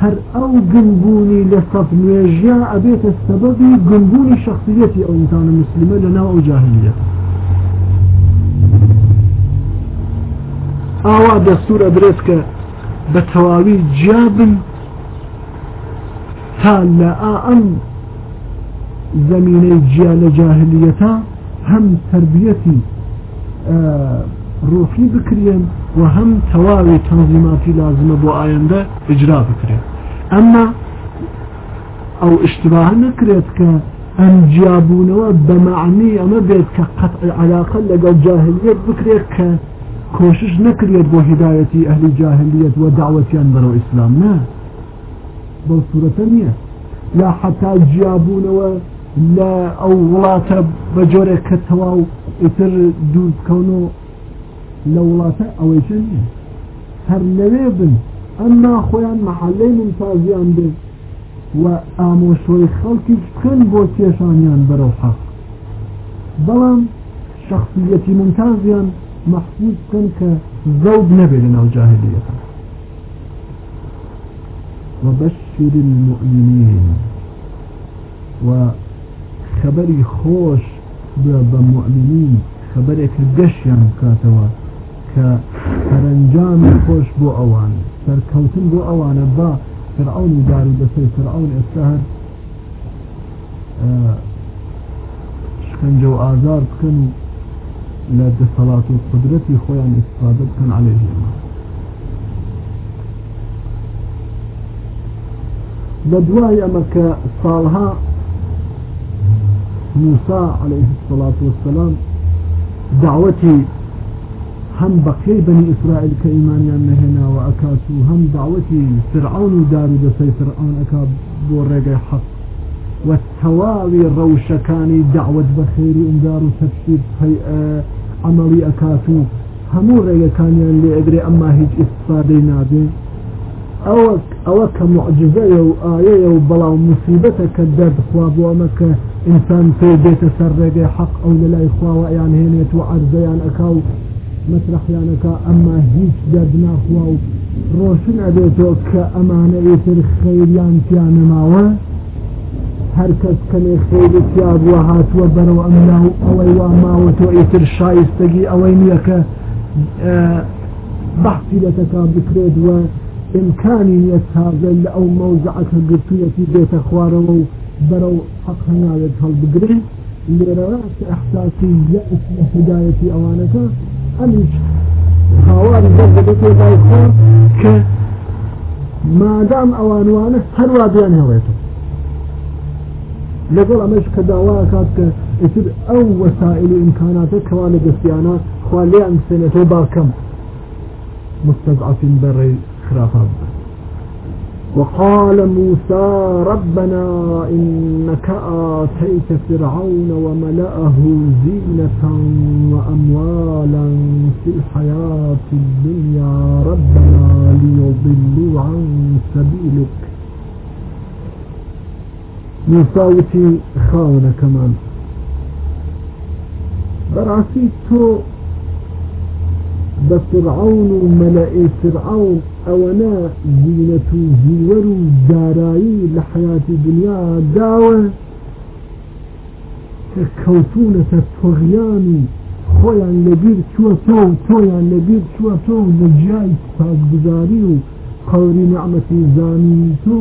هر أو جنبوني لصف نواجيا أبيت السببي جنبوني شخصيتي أو إنسان مسلمة لنا أو جاهلية. آوا دستور ادرسك بتواوي جابن تا لا ام زميني جيال جاهليتا هم تربيتي آه روحي بكريم وهم تواوي تنظيماتي لازمة بو آينده إجراء بكريم أما أو اشتباه نكريت أم جابونوا بمعني أما بيت كقطع علاقة لقى جاهلية بكريت كوشش نكريت بو هدايتي أهل الجاهلية ودعوتي أنبروا إسلام. لا بل صورة نية لا حتى جابونوا لا أو ولاتا بجوري كتواو اتر دود كونو لە وڵاتە ئەوەی هەر لەوێ بن. ئەمما خۆیان محلەی ممتازیان بێ و ئامۆشۆی خەڵکی بکەن بۆ کێشانیان بەرەو حەق. بەڵام شخصیەتی ممتازیان محفوظ بکەن کە زەوب نەبێت لە وبشر المؤمنين وخبري خوش بمؤمنين خبرك قشيان كاتوا كفرنجان خوش بو اوان سركوتن بو اوان با فرعون دارو بسي فرعون السهر شكنجو آزار بكن لدى صلاة القدرة خويا استفادة بكن عليه بدواي أمك صالها موسى عليه الصلاة والسلام دعوتي هم بقي بني إسرائيل كإيمانيان نهنا وأكاتو هم دعوتي فرعون دارو دسي فرعون أكاد بوريقي حق. والتواوي روشكاني دعوة بخيري انذار تبشير هيئة عملي أكاتو همو كانيان اللي أدري أما هيج استفادي نادي أوك أوك معجزة يو آية يو بلا مصيبة كداد خواب ئینسان پێ بێتە سەر ڕێگەی حەق ئەو لە لای خواوەیان هێنێت و عرزەیان ئەکا و مەسرحیانەکە ئەمما هیچ دەرد ناخوا و ڕۆشن ئەبێتەوە کە ئەمانە ئێتر خەیریان پیانەماوە هەر کەس کەمێ خێری پیاوە هاتووە بەرەوە ئەمنا و ئەوەی وا ماوەتەوە ئێتر شایستگی ئەوەی نییە کە بەحسی لەتەکە بکرێتوە ئیمکانی نیە تازە لە ئەو مەوزعەکە گرتوەتی بێتە خوارەوە و برو حق هنالك هالبقري اللي رأس إحساسي يأس هدايتي أوانك ئەمیش هاواری دەردەبێتێ دایخۆ کە مادام ئەوانوانە هەروە بیان هەڵێتەوە لەگەڵ ئەمەش کە داوا کات کە ئتر ئەو وەسائل و ئیمکاناتە کەوا لە دەستیانە خوا لێیان سێنێتەوە باکەم مستضعفین بەڕێ خرافات. وقال موسى ربنا إنك آتيت فرعون وملأه زينة وأموالا في الحياة الدنيا. ربنا ليضلوا عن سبيلك. موسى خاون كمان. برعسي تو بفرعون وملئ فرعون. اونا زينة زيور داراي لحياة الدنيا داوة كوتونة طغيان خويا لبير شوى تو تويا لبير شوى تو لجاي تاج بزاري قوري نعمة زاني تو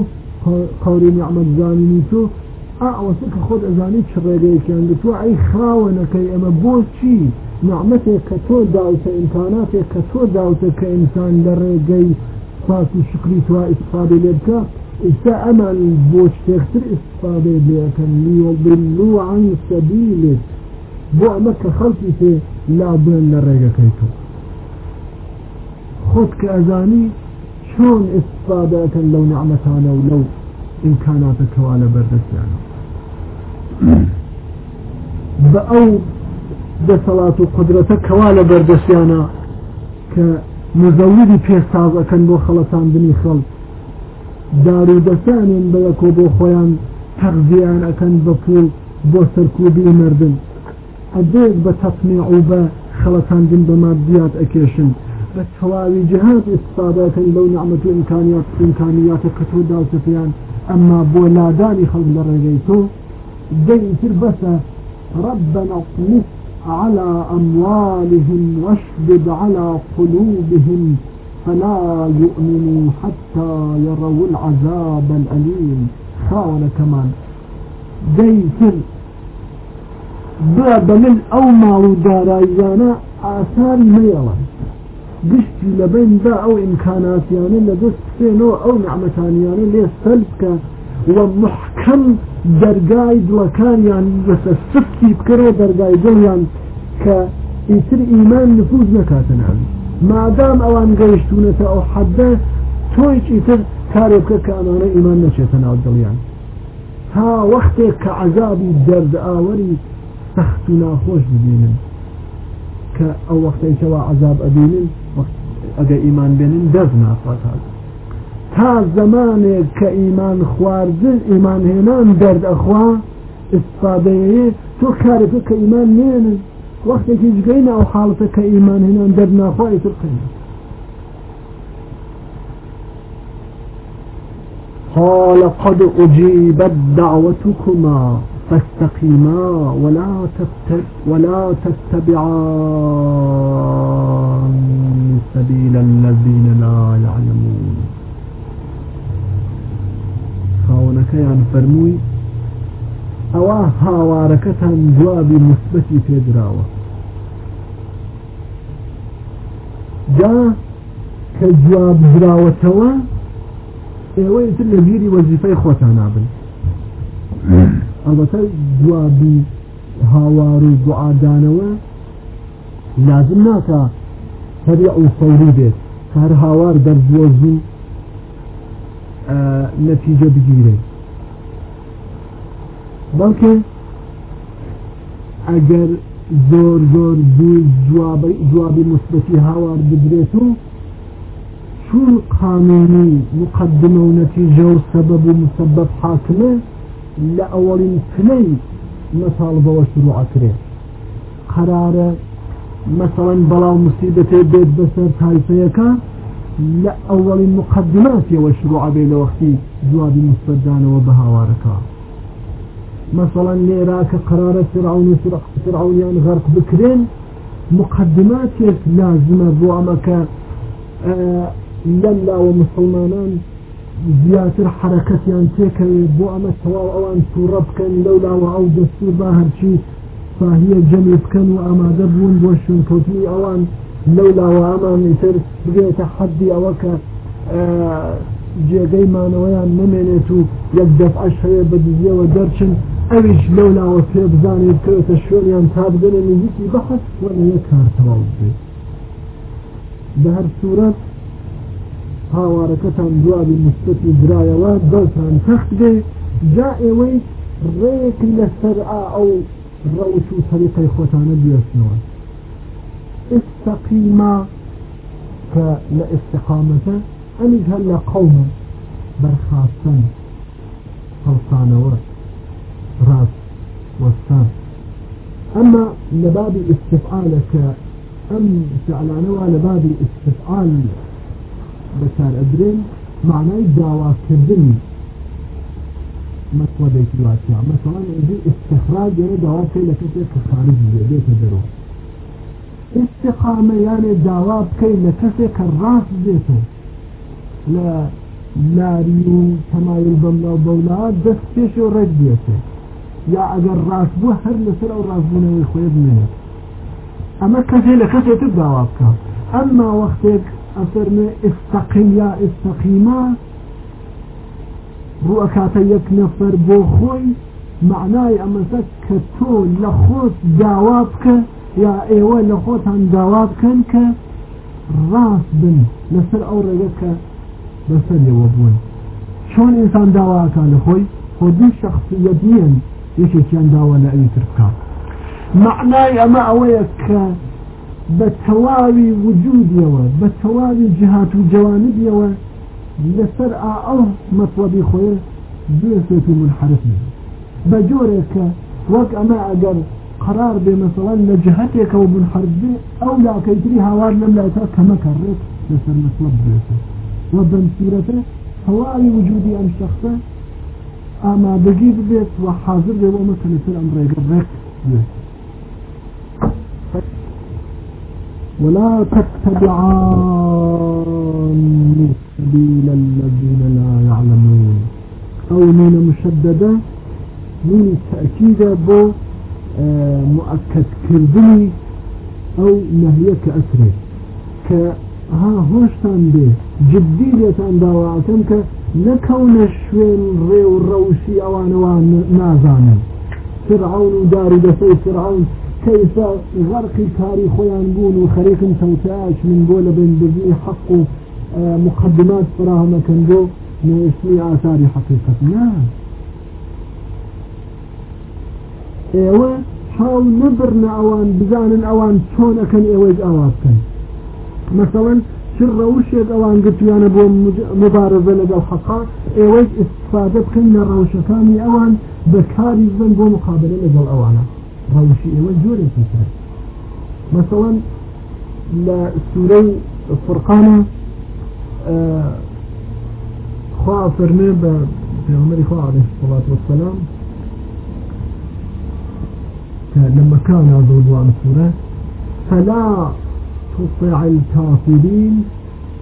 قوري نعمة زاني تو. أعوسك خود أزاني شريريك يعني تو أي خاونك أما بوشي. نعمتك كتو داوت إمكاناتك كتو داوت كإنسان لرقي سپاس و شکری تو استفاده لبکا إسا أمل بوش تختر استفاده لكن ليضلوا عن سبيلك بو أمك خلقي في لا بين لرقا كيتو. خود كأزاني شون استفادة لو نعمتانا ولو إمكاناتك وعلى بردس يعني. بأو دەسەڵات و قدرەتە کەوا لە مزەوری پێساز ئەەکەن بۆ خەڵەتاندنی خەڵ. دارو دەسانین بەیەکۆ بۆ خۆیان تەغزیان ئەەکەن بە پول بۆ سەرکوبی مردن. ئەدێت بە تەسمی ئەو بە خەڵەتاندن بە مادیات ئەکێشن. بە تەواوی جهات ئستادەکەن لەو نعممەت و ئیمکانیات ئیمکانیاتە کە تۆ داوتەیان ئەمما بۆ لادانی خەڵ لە ڕێگەی تۆ دەی تر بەسە ربنا اطمس على أموالهم واشدد على قلوبهم فلا يؤمنوا حتى يروا العذاب الأليم. خاونا كمان زي سر باب من أو مالو دارايانا آثار ميوان گشتی لبین دا أو امکاناتیانی لدست سینو أو نعمتانیانی لی سلبک و محکم دەرگای دڵەکانیان بەسە سفتی بکەەوە دەرگای دڵیان کە ئیتر ئیمان نفوز نکاتەنان مادام ئەوان گەیشتونەتە ئەو حەدە تۆی چیتر کارێکە کانانە ئیمان نەچێتە ناو دڵیان. تا وەختێک کە عذابی دەردئاوەری سەخت و ناخۆش ببینن. کە ئەو وەختێکەوە عذاب ئەبینن ئەگە ئیمان بێنن دەست نافاتات تا زمانێک کە ئیمان خواردن ئیمان هێنان دەرد ئەخوا استفادەیە تۆ کارەکە کە ئیمان نێنن وەختێکی جگەینە ئەو حاڵەتە کە ئیمان هێنان دەرد ناخوای ترقین قال قد أجيبت دعوتكما فاستقيما ولا ولا تتبعان سبيل الذين لا يعلمون خاونك يعني فرموي ئەوە هاوارەکەتان جوابی مثبەتی پێدراوە. جا کە جواب دراوەتەوە ئێوەی تر لە بیری وەزیفەی خۆتان نابن. ئەڵبەتە جوابی هاوار و دوعادانەوە لازم ناکە هەریع و فەوری بێت. هەر هاوار دەرزۆز و نەتیجە بگیرێت بەڵکە ئەگەر زۆر زۆر دوو جوابی مثبەتی هاوار بدرێت و چون قانونی مقدمە و نەتیجە و سەبەب و مسبب حاکمە لە ئەوەڵین پلەی مەساڵبەوە شروعکرێ قرارە مثلا بەڵاو مصیبەتێ بێت بەسەر تایفەیەەکە لە ئەوەڵین مقدماتیەوە شروع بێ لە وەختی جوابی مستدانەوە بە هاوارەکە مثلا لێراکە قرارە فرعون فرعونیان غەرق بکرێن مقدماتێک لازمە بۆ ئەمەکە لەم لاوە مسلمانان زیاتر حرەکەتیان تێکەوێت بۆ ئەمە تەواو ئەوان تووڕە بکەن لەو لاوە ئەو دەستور با هەرچی فاهیە جەمی بکەن و ئامادە بوون لەو لاوە ئەمان تر بگێتە حەدی ئەوە کە جێگەیمانەوەیان نمێنێت و یەک دەفعش هەیە بە دزیەوە دەرچن ئەویش لەولاوە پێ بزانێت کەوێتە شوێنیان تا بگەنە نزیکی بەحەس وەنە کار تەواو بێت بە هەر سوورەت هاوارەکەتان دوابی مستەتی درایەوە دڵتان تەخت بێ جا ئێوەی ڕێک لەسەر ئەو ڕەوت و سەریقەی خۆتانە بێستنەوە ئەمیش هەر لە قەومە بەرخاستن هەڵسانەوە ڕاست وەستان ئەمە لە بابی استفعالەکە ئەم فعلانەوە لە بابی استفعال بەکار ئەدرێن معنای داواکردنی مەسوەدەی واتیا مثلا استخراج یعنی داواکەی لە کەسێک کە خارج بێتە دەرەوە استقامە یانێ داوا بکەین لە کەسێک کە ڕاست بێتەوە لە لاری و تەمایل بەملا بەولا دەست پێش و ڕێک بێتێ یا ئەگەر ڕاست بوو هەر لەسەر ئەو ڕاستبوونەوەی خۆی بمێنێت ئەمە کەسێ لە کەسێتر داوا بکە ئەمما وەختێک ئەفەرمێ ئستەقیم یا ئستەقیما ڕوەکاتە یەک نەفەر بۆ خۆی معنای ئەمەسە کە تۆ لە خۆت داوا بکە یا ئێوە لە خۆتان داوا بکەن کە ڕاست بن لەسەر ئەو ڕێگە کە بەسەرەوە بوون. چۆن ئینسان داواکان لە خۆی؟ خۆ دوو شخصیت نیەن یەکێکیان داوا لە ئەوی تر بکات معنای ئەمە ئەوەیە کە بە تەواوی وجودیەوە بە تەواوی جهات و جوانبیەوە لەسەر ئەو مەطلبی خۆی دوێسێت و منحرف بە جۆرێک کە وەک ئەمە قرار بي مثلا لجهتك أو بنحرب أو لا كيتري هوار لم لا كما كرت لسر مطلب بيته وبن سورته هواري وجودي أم شخصه أما بجيب بيت وحاضر بي ومثل في الامر يقرق ولا تتبعان سبيل الذين لا يعلمون. أو من مشددة من تأكيد بو مؤكد كردني أو نهية كأسره كها هوشتان به جدية داواتن ك نكون شوين ري والروشي اوان اوان نازاني فرعون ودار دفي فرعون كيف غرق خويان بون وخريق توتاش من قول بين بزي حق آه، مقدمات فراهم كنجو نوشتني آثار حقيقة نعم ئێوە حاو نبرن ئەوان بزانن ئەوان چۆن ئەەکەن ئێوەی ئاوا بکەن مثلەن چ ڕەوشێک ئەوان گرتویانە بۆ مبارزە لەگەڵ حەقا ئێوەی استفادە بکەین لە ڕەوشەکانی ئەوان بەکاری بن بۆ مقابلە لەگەڵ ئەوانە. ڕەوشی ئێوە جۆرێکی تر مثلەن لە سوورەی فرقانە خوا فەرمێ بە پێغمەری خوا عليه الصلاة والسلام لما كان هذا عنوان السورة فلا تطع الكافرين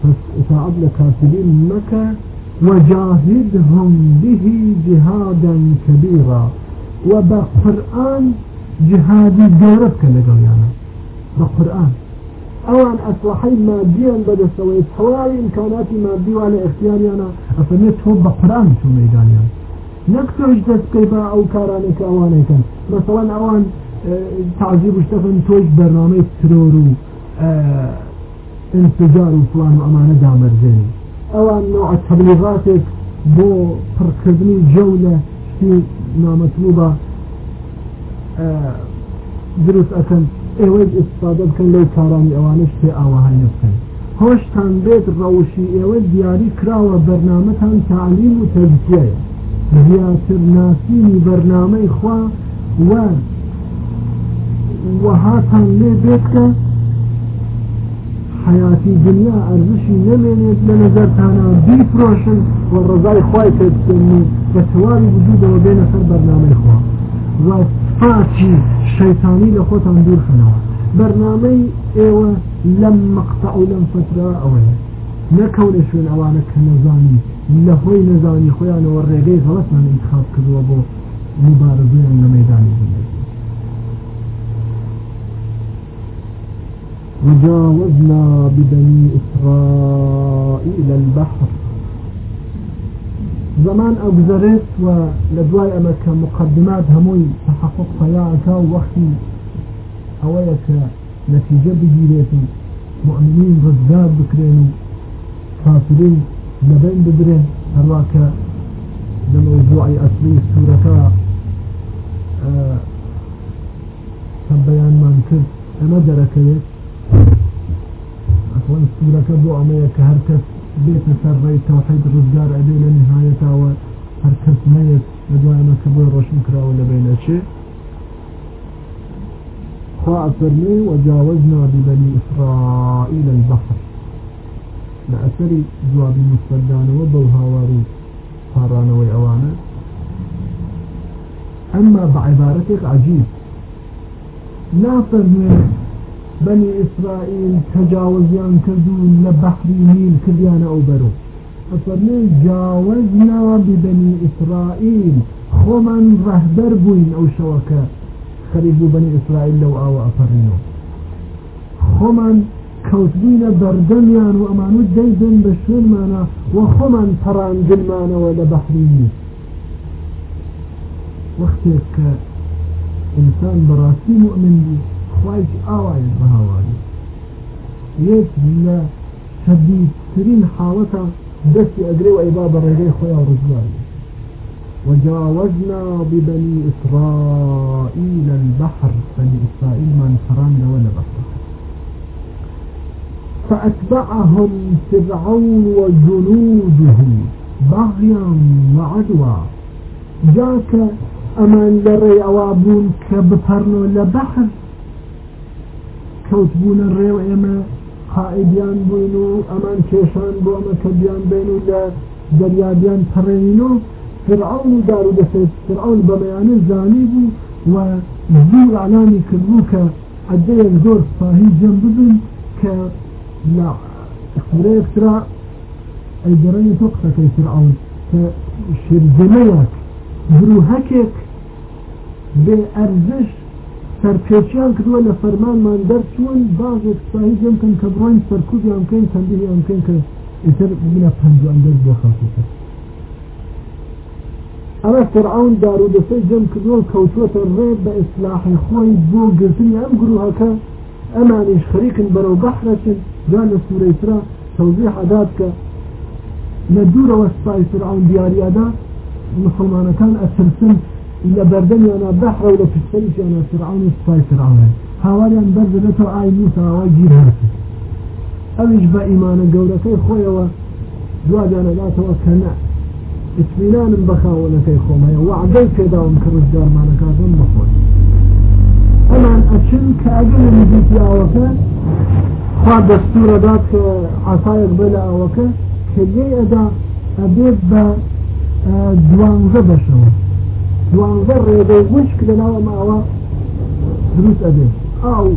فتعب الكافرين مكة وجاهدهم به جهادا كبيرا. وبقرآن جهادي جوربك لقل يعني بقرآن. اوان اصلحي ماديا بدأ سويت. حوالي إمكاناتي مادي وعلى اختياري أنا. افنيت هو بقرآن شو ميدان يعني نەک تۆش دەستکەی بە ئەو کارانێک ئەوانێکن مەسەڵەن ئەوان تازی بشتەفن تۆش بەرنامەی ترۆر و انفجار و فلان و ئەمانە دامەرزێنی ئەوان نوع تەبلیغاتێک بۆ پڕکردنی جەو لە شتی نامەتلوبە دروست ئەەکەن. ئێوەی ئستفادە بکەن لەو کارانی ئەوانش پێ ئاواهانە بکەن هۆشتان بێت ڕەوشی ئێوە دیاری کراوە بەرنامەتان تعلیم و تەزیە زیاتر ناسینی بەرنامەی خوا و وهاتان لێ بێت کە حياتي دنيا أرزشي نمينيت لنظرتانا بي بروشن والرزاي خواهي تبتني وتواري وجوده وبين سر برنامه خواه وفاتي شيطاني لخوتان دور خنوه برنامه ايوه لم مقطع لم فترة اولا نكون شو العوانك نزاني کە لە هۆی نەزانی خۆیانەوە ڕێگەی غەڵەتمان انتخاب کردووە بۆ مبارزیان لە مەدانی وجاوزنا ببني إسرائيل البحر. زمان أبزرت ولدواي أمك مقدمات هموي تحقق طياعك ووقتي. أويك نتيجة بجيريت مؤمنين رزقاب بكرين كافرين لبين بدرين. هرواك لموضوع أصلي سورة أه بيان ما نكرت أما دركيت أخوان السورة كبو عمية كهركس بيت سري توحيد الرزقار أبي لنهاية وهركس ميت لدواء ما كبو روشن كرا ولا بين الشيء خاء فرمي وجاوزنا ببني إسرائيل البحر. لأثري جواب مستدان وبوها وارو فارانا ويأوانا أما بعبارتك عجيب. لا فرمي بني إسرائيل تجاوزيان كردون لبحر نيل كريان أو برو. أفرمي جاوزنا ببني إسرائيل. خمن رهبر بوين أو شوكة خريبوا بني إسرائيل لو آوا أفرنو. خمن كوتبين بردميان وأمانو ديدن بشون مانا وخمن تران دلمانا ولا بحريني وقتك إنسان براسي مؤمن بي خواهش آوائي بهاوائي يك لا شديد ترين حالتا دستي أقري وإباب الرجي خويا ورزوائي وجاوزنا ببني إسرائيل البحر بني إسرائيل من فران ولا بحر. فأتبعهم فرعون وجنوده بغيا وعدوى جاك ئەمان لە ڕێ ئەوا بوون کە بپەرنەوە لە بەحر کەوت بوونە ڕێو ئێمە قائدیان بووین و ئەمان کێشان بۆ ئەمە کە بیان بین و لە دەریابیان پەڕێنین و فرعون و دار و دەسێت فرعون بەمەیانە زانی بوو و زور علانی کردبوو کە لە سورەیەکترا ئەیدەڕێنی تۆ قسەکەی فرعون گروهەکێک بێ ئەرزش سەرپێچیان کردووە لە فەرمانمان دەرچوون بازێک سپاهی جەم کەن کە بڕۆین سەرکوبیان بکەین چەندیان بکەین کە ئیتر بنە پەنج ئەندەر بۆ خەڵکوکە ئەمە فرعون دار و دەسەی جەم کردووە کەوتوەتە ڕێ بە ئیسلاحی خۆی بۆ گرتنی ئەم گروهەکە ئەمانیش خەریکن بەرەو بەحرەچن جا لە سوورەیترا تەوزیح عداد کە لە دوورەوە سپای فرعون دیاریادا مسلمانەکان ئەترسن لە بەردەمیانە بەحرە و لە پشتەریشیانە فرعون و سپای فرعون هاواریان بەردەبێتەوە ئای موساوە گیر هاتن ئەویش بە ئیمانە گەورەکەی خۆیەوە دوادانەداتەوە کە نە اطمینانم بەخاوەنەکەی خۆمەیە وعدەی پێداوم کە ڕزگارمانەکاتم بخۆن ئەمان ئەچن کە ئەگەر نزیکی ئاوەکە خوا دەستورە دات کە عسایەک بە لە ئاوەکە کە لێ ئەدا ئەبێت بە دوانزە بەشەوە دوانزە ڕێگەی وشک لەناوە ماوە دروست ئەبێت ئاو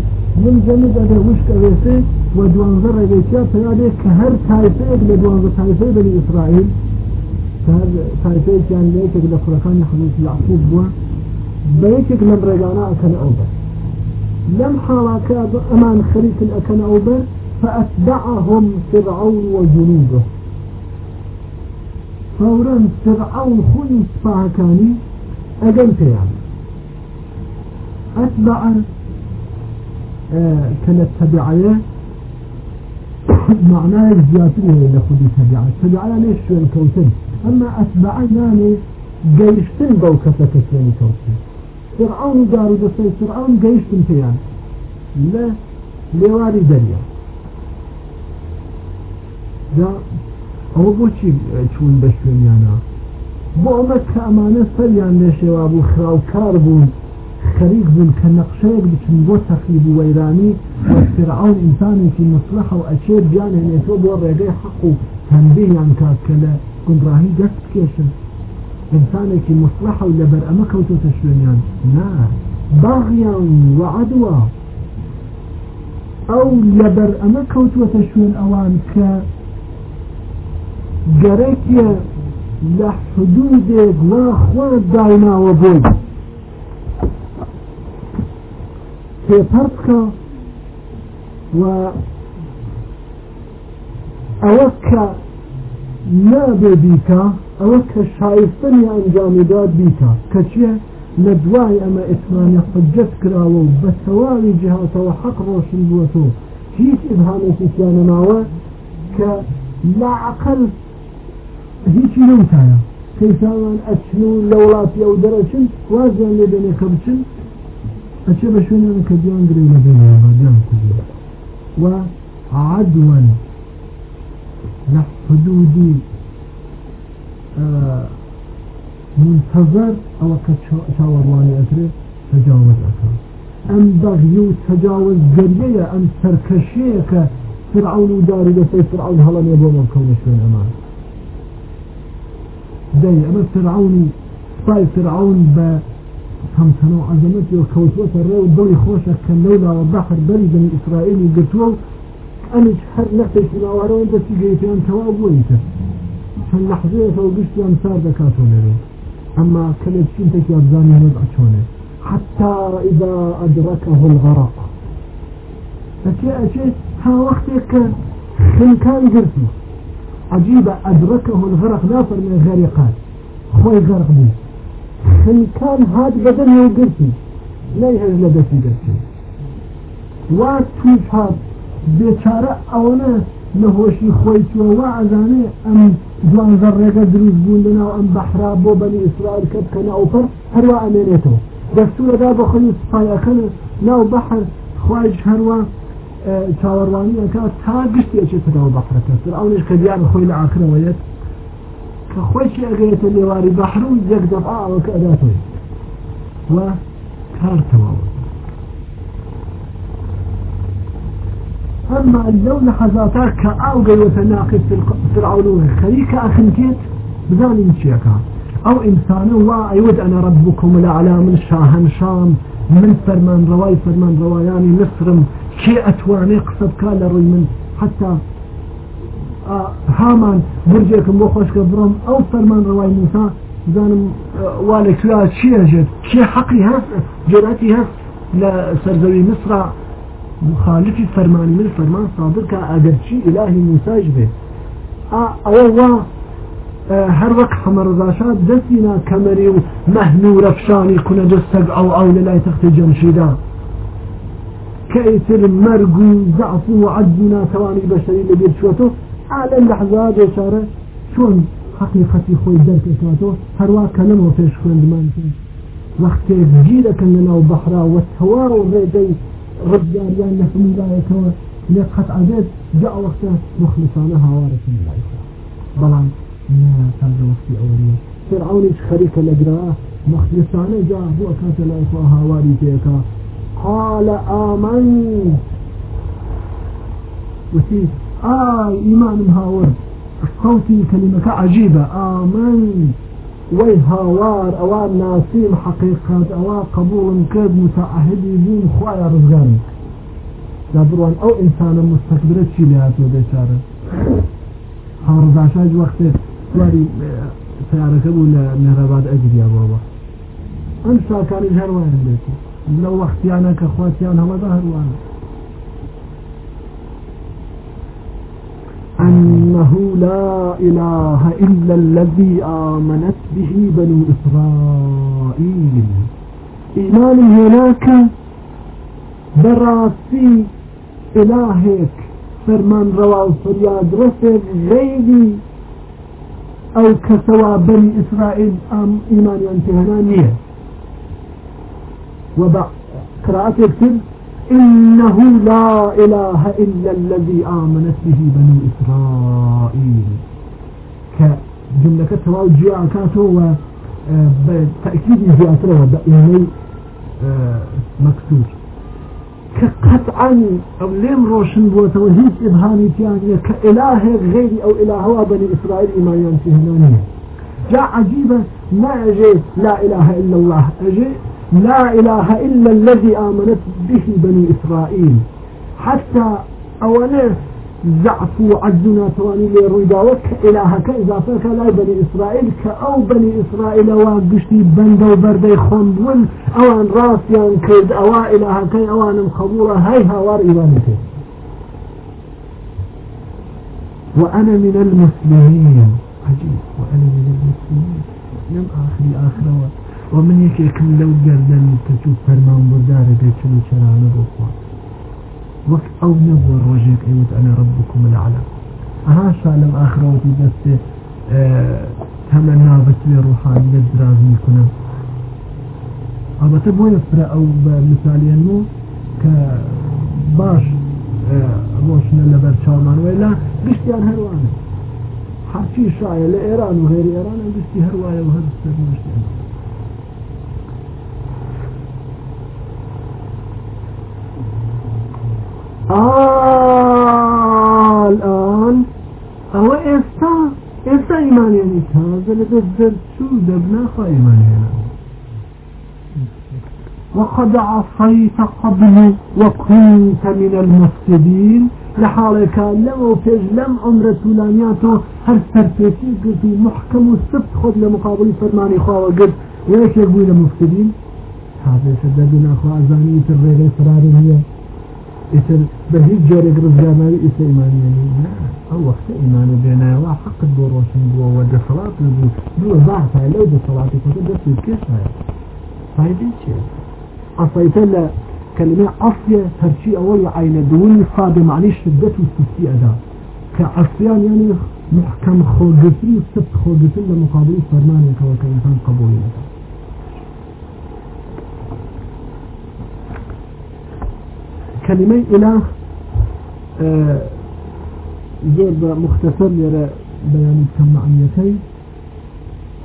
من جەمید ئەبێ وشک ئەوێسێ و دوانزە ڕێگەیتیا پێیادێت کە هەر تایفەیەک لە دوانزە تایفەی بەنی ئیسرائیل تایفەیەکیان لەیەکێک لە کوڕەکانی حەزرەت یعقوب بووە بە یەکێک لەم ڕێگانە ئەکەن ئەو بەر لم ئەمان خەریکن ئەکەن ئەو بەر فأتبعهم فرعون وجنوده. فورا فرعون خوي سپاهەکانی ئەگەن پێیان أتبع كانت تبعية معناه زيادته لخدي تبعية. تبعية ليش شو الكوتن أما أتبع يعني جيشتن بوكسة كسيني كوتن فرعون دارو دستي فرعون جيشتن فيان لا لواري دريا جا ئەوە بۆچی چوون بە شوێنیانە بۆ ئەمە کە ئەمانە سەریان لێشێوا بوو خراوکار بوون خەریک بوون کە نەقشەیەک بچن بۆ تەخیب و وەیرانی فرعون ئینسانێکی مسلحە و ئەچێ بیان هێنێتەوە بۆ ڕێگەی حەق و هەندێیان کات کە لە گونڕاهی دەست ئینسانێکی مسلحە و لەبەر ئەمە کەوتۆتە شوێنیان نا باغیان وعدوە ئەو لەبەر ئەمە کەوتوەتە شوێن ئەوان کە گەرەکیە لە حدودێک ناخوا دایناوە بۆی پێپەر بکە و ئەوە کە نابێ بیکە ئەوە کە شایستنی ئەنجامیداد بیکە کە چیە لە دوای ئەمە ئتمانی حجت کراوە و بە تەواوی جهاتەوە حەق ڕۆشن بووەتۆ هیچ ئبهامێکی تیانەماوە کە لا عقل هیچی نەوتایە. کەیساوان ئەچن و لە وڵاتی ئەو دەرەچن وازیان لێ دێنێ کە بچن و عدوان لە حدودی منتظر ئەوە کە چاوەڕوانی ئەترێ تجاوز ئەەکە ئەم بەغی و تجاوز ئەم سەرکەشەیە کە فرعون و داری دەسەی فرعون بۆ مەکەونە شوێن ئەمان دەی ئەمە فرعونی سپای فرعون بە تەمتەنە و عەزەمەتی و کەوتوەتە ڕێ و دڵی خۆشە کە لەولاوە بەحر بەری بنی ئیسرائیلی گرتووە و ئەمیش هەر نەختێکی ناوارەوە دەستی گەیتیان تەوا بووی تر چەند لەحظەیەکەوە گشتیان سار دەکاتۆ لەوێ أما كانت شنتك يبزاني وضع شونه حتى إذا أدركه الغرق. أشياء أشياء ها وقتك خن كان قرتي عجيبة أدركه الغرق لا من غرقات خوي غرق بي خن كان هاد بدن يوقرتي لا يهج لدتي قرتي واتوش هاد بيشارة أولا نهوشي خويتي ووعزاني أم جوان ذرێگە دروست بوون لەناو ئەم بەحرا بۆ بەنی ئیسرائیل کە بکە ناوپەر هەروە ئەمێنێتەوە. دەستورەدا بە خۆی سپایەکەن ناو بەحر خواج هەروە چاوەڕوانیەکە تا گشتێکێتەوە بەحرەکە فرعونش کە دیار خۆی لە ئاکرەوەیەت کە خۆی ئەگەێتە لێواری بەحر و یەک دەفعاوەکە ئەداتۆی وكار تواوت أما لو لحظاتك كأوجي وتناقض فرعون خليك أخنكيت بذاني مشيكا أو إنسان الله أيود أنا ربكم الأعلى من شاهن شام من فرمان رواي فرمان رواياني مصرم. كي أتواني قصد روي من حتى آه هامان. بو خوش كبرم أو فرمان رواي موسى. زانم آه والك لا شي أجد كي حقي هس جرأتي هس مخالفي فرماني من فرمان صادر كأجر شي إلهي موسى جبه آه أولا هر وقت حمرزاشات دسينا كمري ومهنو رفشاني كنا جسق أو أو للاي تخت جمشيدا كأيتر مرقو ضعف وعجنا تواني بشري لبير شوتو على اللحظة بشارة شون حقيقتي خوي درك شوتو هروا كلمة وفيش خوين دمان وقت جيرك لنا وبحرا والتوار والريدي رجال نفهم لا يكوى لقد عدد جاء وقت مخلصانا هوارة الله بلان هذا وقت أولية فرعون خريك الأجراء مخلصانه جاء هو كانت لا إخواها واري فيك قال آمن وتي آه إيمان هاور صوتي كلمة عجيبة آمن وي هاوار أوار ناسيم حقيقة أوار قبول كذ متعهدي بون خوايا رزقان دابروان أو إنسان مستكبرة شي لهاتو بيشارة هارزاشاج وقته سواری سیارەکە بوو لە مێرەباد ئەگریا بابا. ئەم ساکانی هەروان بێت لەو وەختیانە کە خواتیان هەمەدا هەروانە أنه لا إله إلا الذي آمنت به بنو إسرائيل. إيمان هناك براسي إلهك فرمان روا فرياد رسل غيري. أو كسوا بني إسرائيل أم إيمان ينتهنانية وبع قراءة يكتب إنه لا إله إلا الذي آمنت به بني إسرائيل. كجملة تواو جاء كاتو وتأكيد زيادة وبإني آه، مكتوب. كقطعا أو لم روشن بوته هيك إبهامي تيانية كإله غيري أو إله بني إسرائيل إما ينتهنانية جاء عجيبة ما أجي لا إله إلا الله أجي لا إله إلا الذي آمنت به بني إسرائيل. حتى أولا زعف عجنا تواني لرويداوك إلهك إضافك لا بني إسرائيل كأو بني إسرائيل وقشتي بند وبردي خندون أوان راسيان كرد أو إلهك أوان مخبورة. هاي هوار إيوانك وأنا من المسلمين. عجيب وأنا من المسلمين. لم آخري آخر ومن يكيكم لو جردن تشوف فرمان بردار بيتشنو شرانه بخوان وقت أو نبوة روجيك أيوت أنا ربكم الأعلى أها سالم آخروتي بس آه تمنا بتوي روحانية دراز ميكونا. البته بۆ فرا ئەو بە مثالیەنمو کە باش ڕۆشنە لەبەر چاومان وێلا گشتیان هەروانە حچی شایە لە ئێران و هێری ئێران گشتی هەروایە و هەرستەر نشتیان آه الآن. أو إستا إستا إيمان يعني هذا لدى شو دبنا إيمان يعني وقد عصيت قبل وكنت من المفسدين لحالك لم فيج لم عمر تولانياتو هل سرتيتي قلت محكم السبت خذ لمقابل فرماني خواه قلت ويش يقول المفسدين هذا شددنا خواه زانية الرغي فراري هي إثر بهيج جارك رزقانا إثر إيماني. أو وقت إيماني بينا وحق الدوروشن بوا ودى صلاة نبو بوا ضعفها لو دى صلاة كنت دست كيف هاي فايدين شيء أصيت لا كلمة عصية هرشي أول عين دون صاد معني شدة وستي أدا. كعصيان يعني محكم خوجتي وسبت خوجتي لمقابل فرمان كوكا قبول مثلا كلمة إله زور مختصر يرى بيان كم معنيتي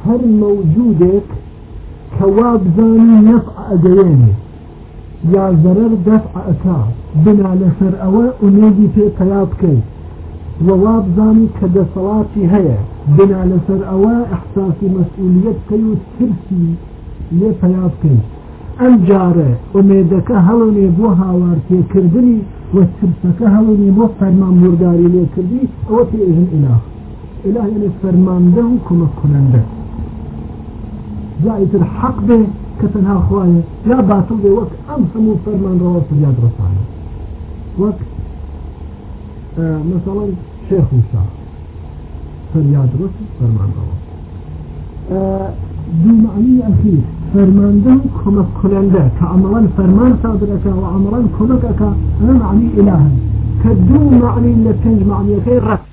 هر موجودك كواب زاني نفع أجياني يا ضرر دفع أكا بنا لسر أوى ونيجي في قيادكي وواب زاني كده صلاتي هيا بنا لسر أوى إحساس مسؤولية كيو ترسي لقيادكي ئەم جارە ئومێدەکە هەڵونێ بۆ هاوارتێکردنی وە ترسەکە هەڵونی بۆ فەرمان بورداری لێکردی ئەوە پێژن ئلا إله يعني فرمانده كما كننده جائت الحق به كتنها خوايا يا باطل به وقت أمسمو فرمان رواه فرياد رسالة وقت آه مثلا شيخ وشاه فرياد رسل فرمان رواه آه دو معنی أخير فرمانده كما كلنده كعملا فرمان صادرك وعملا كنك أنا معني إلها كدو معني لتنج معني خير رفع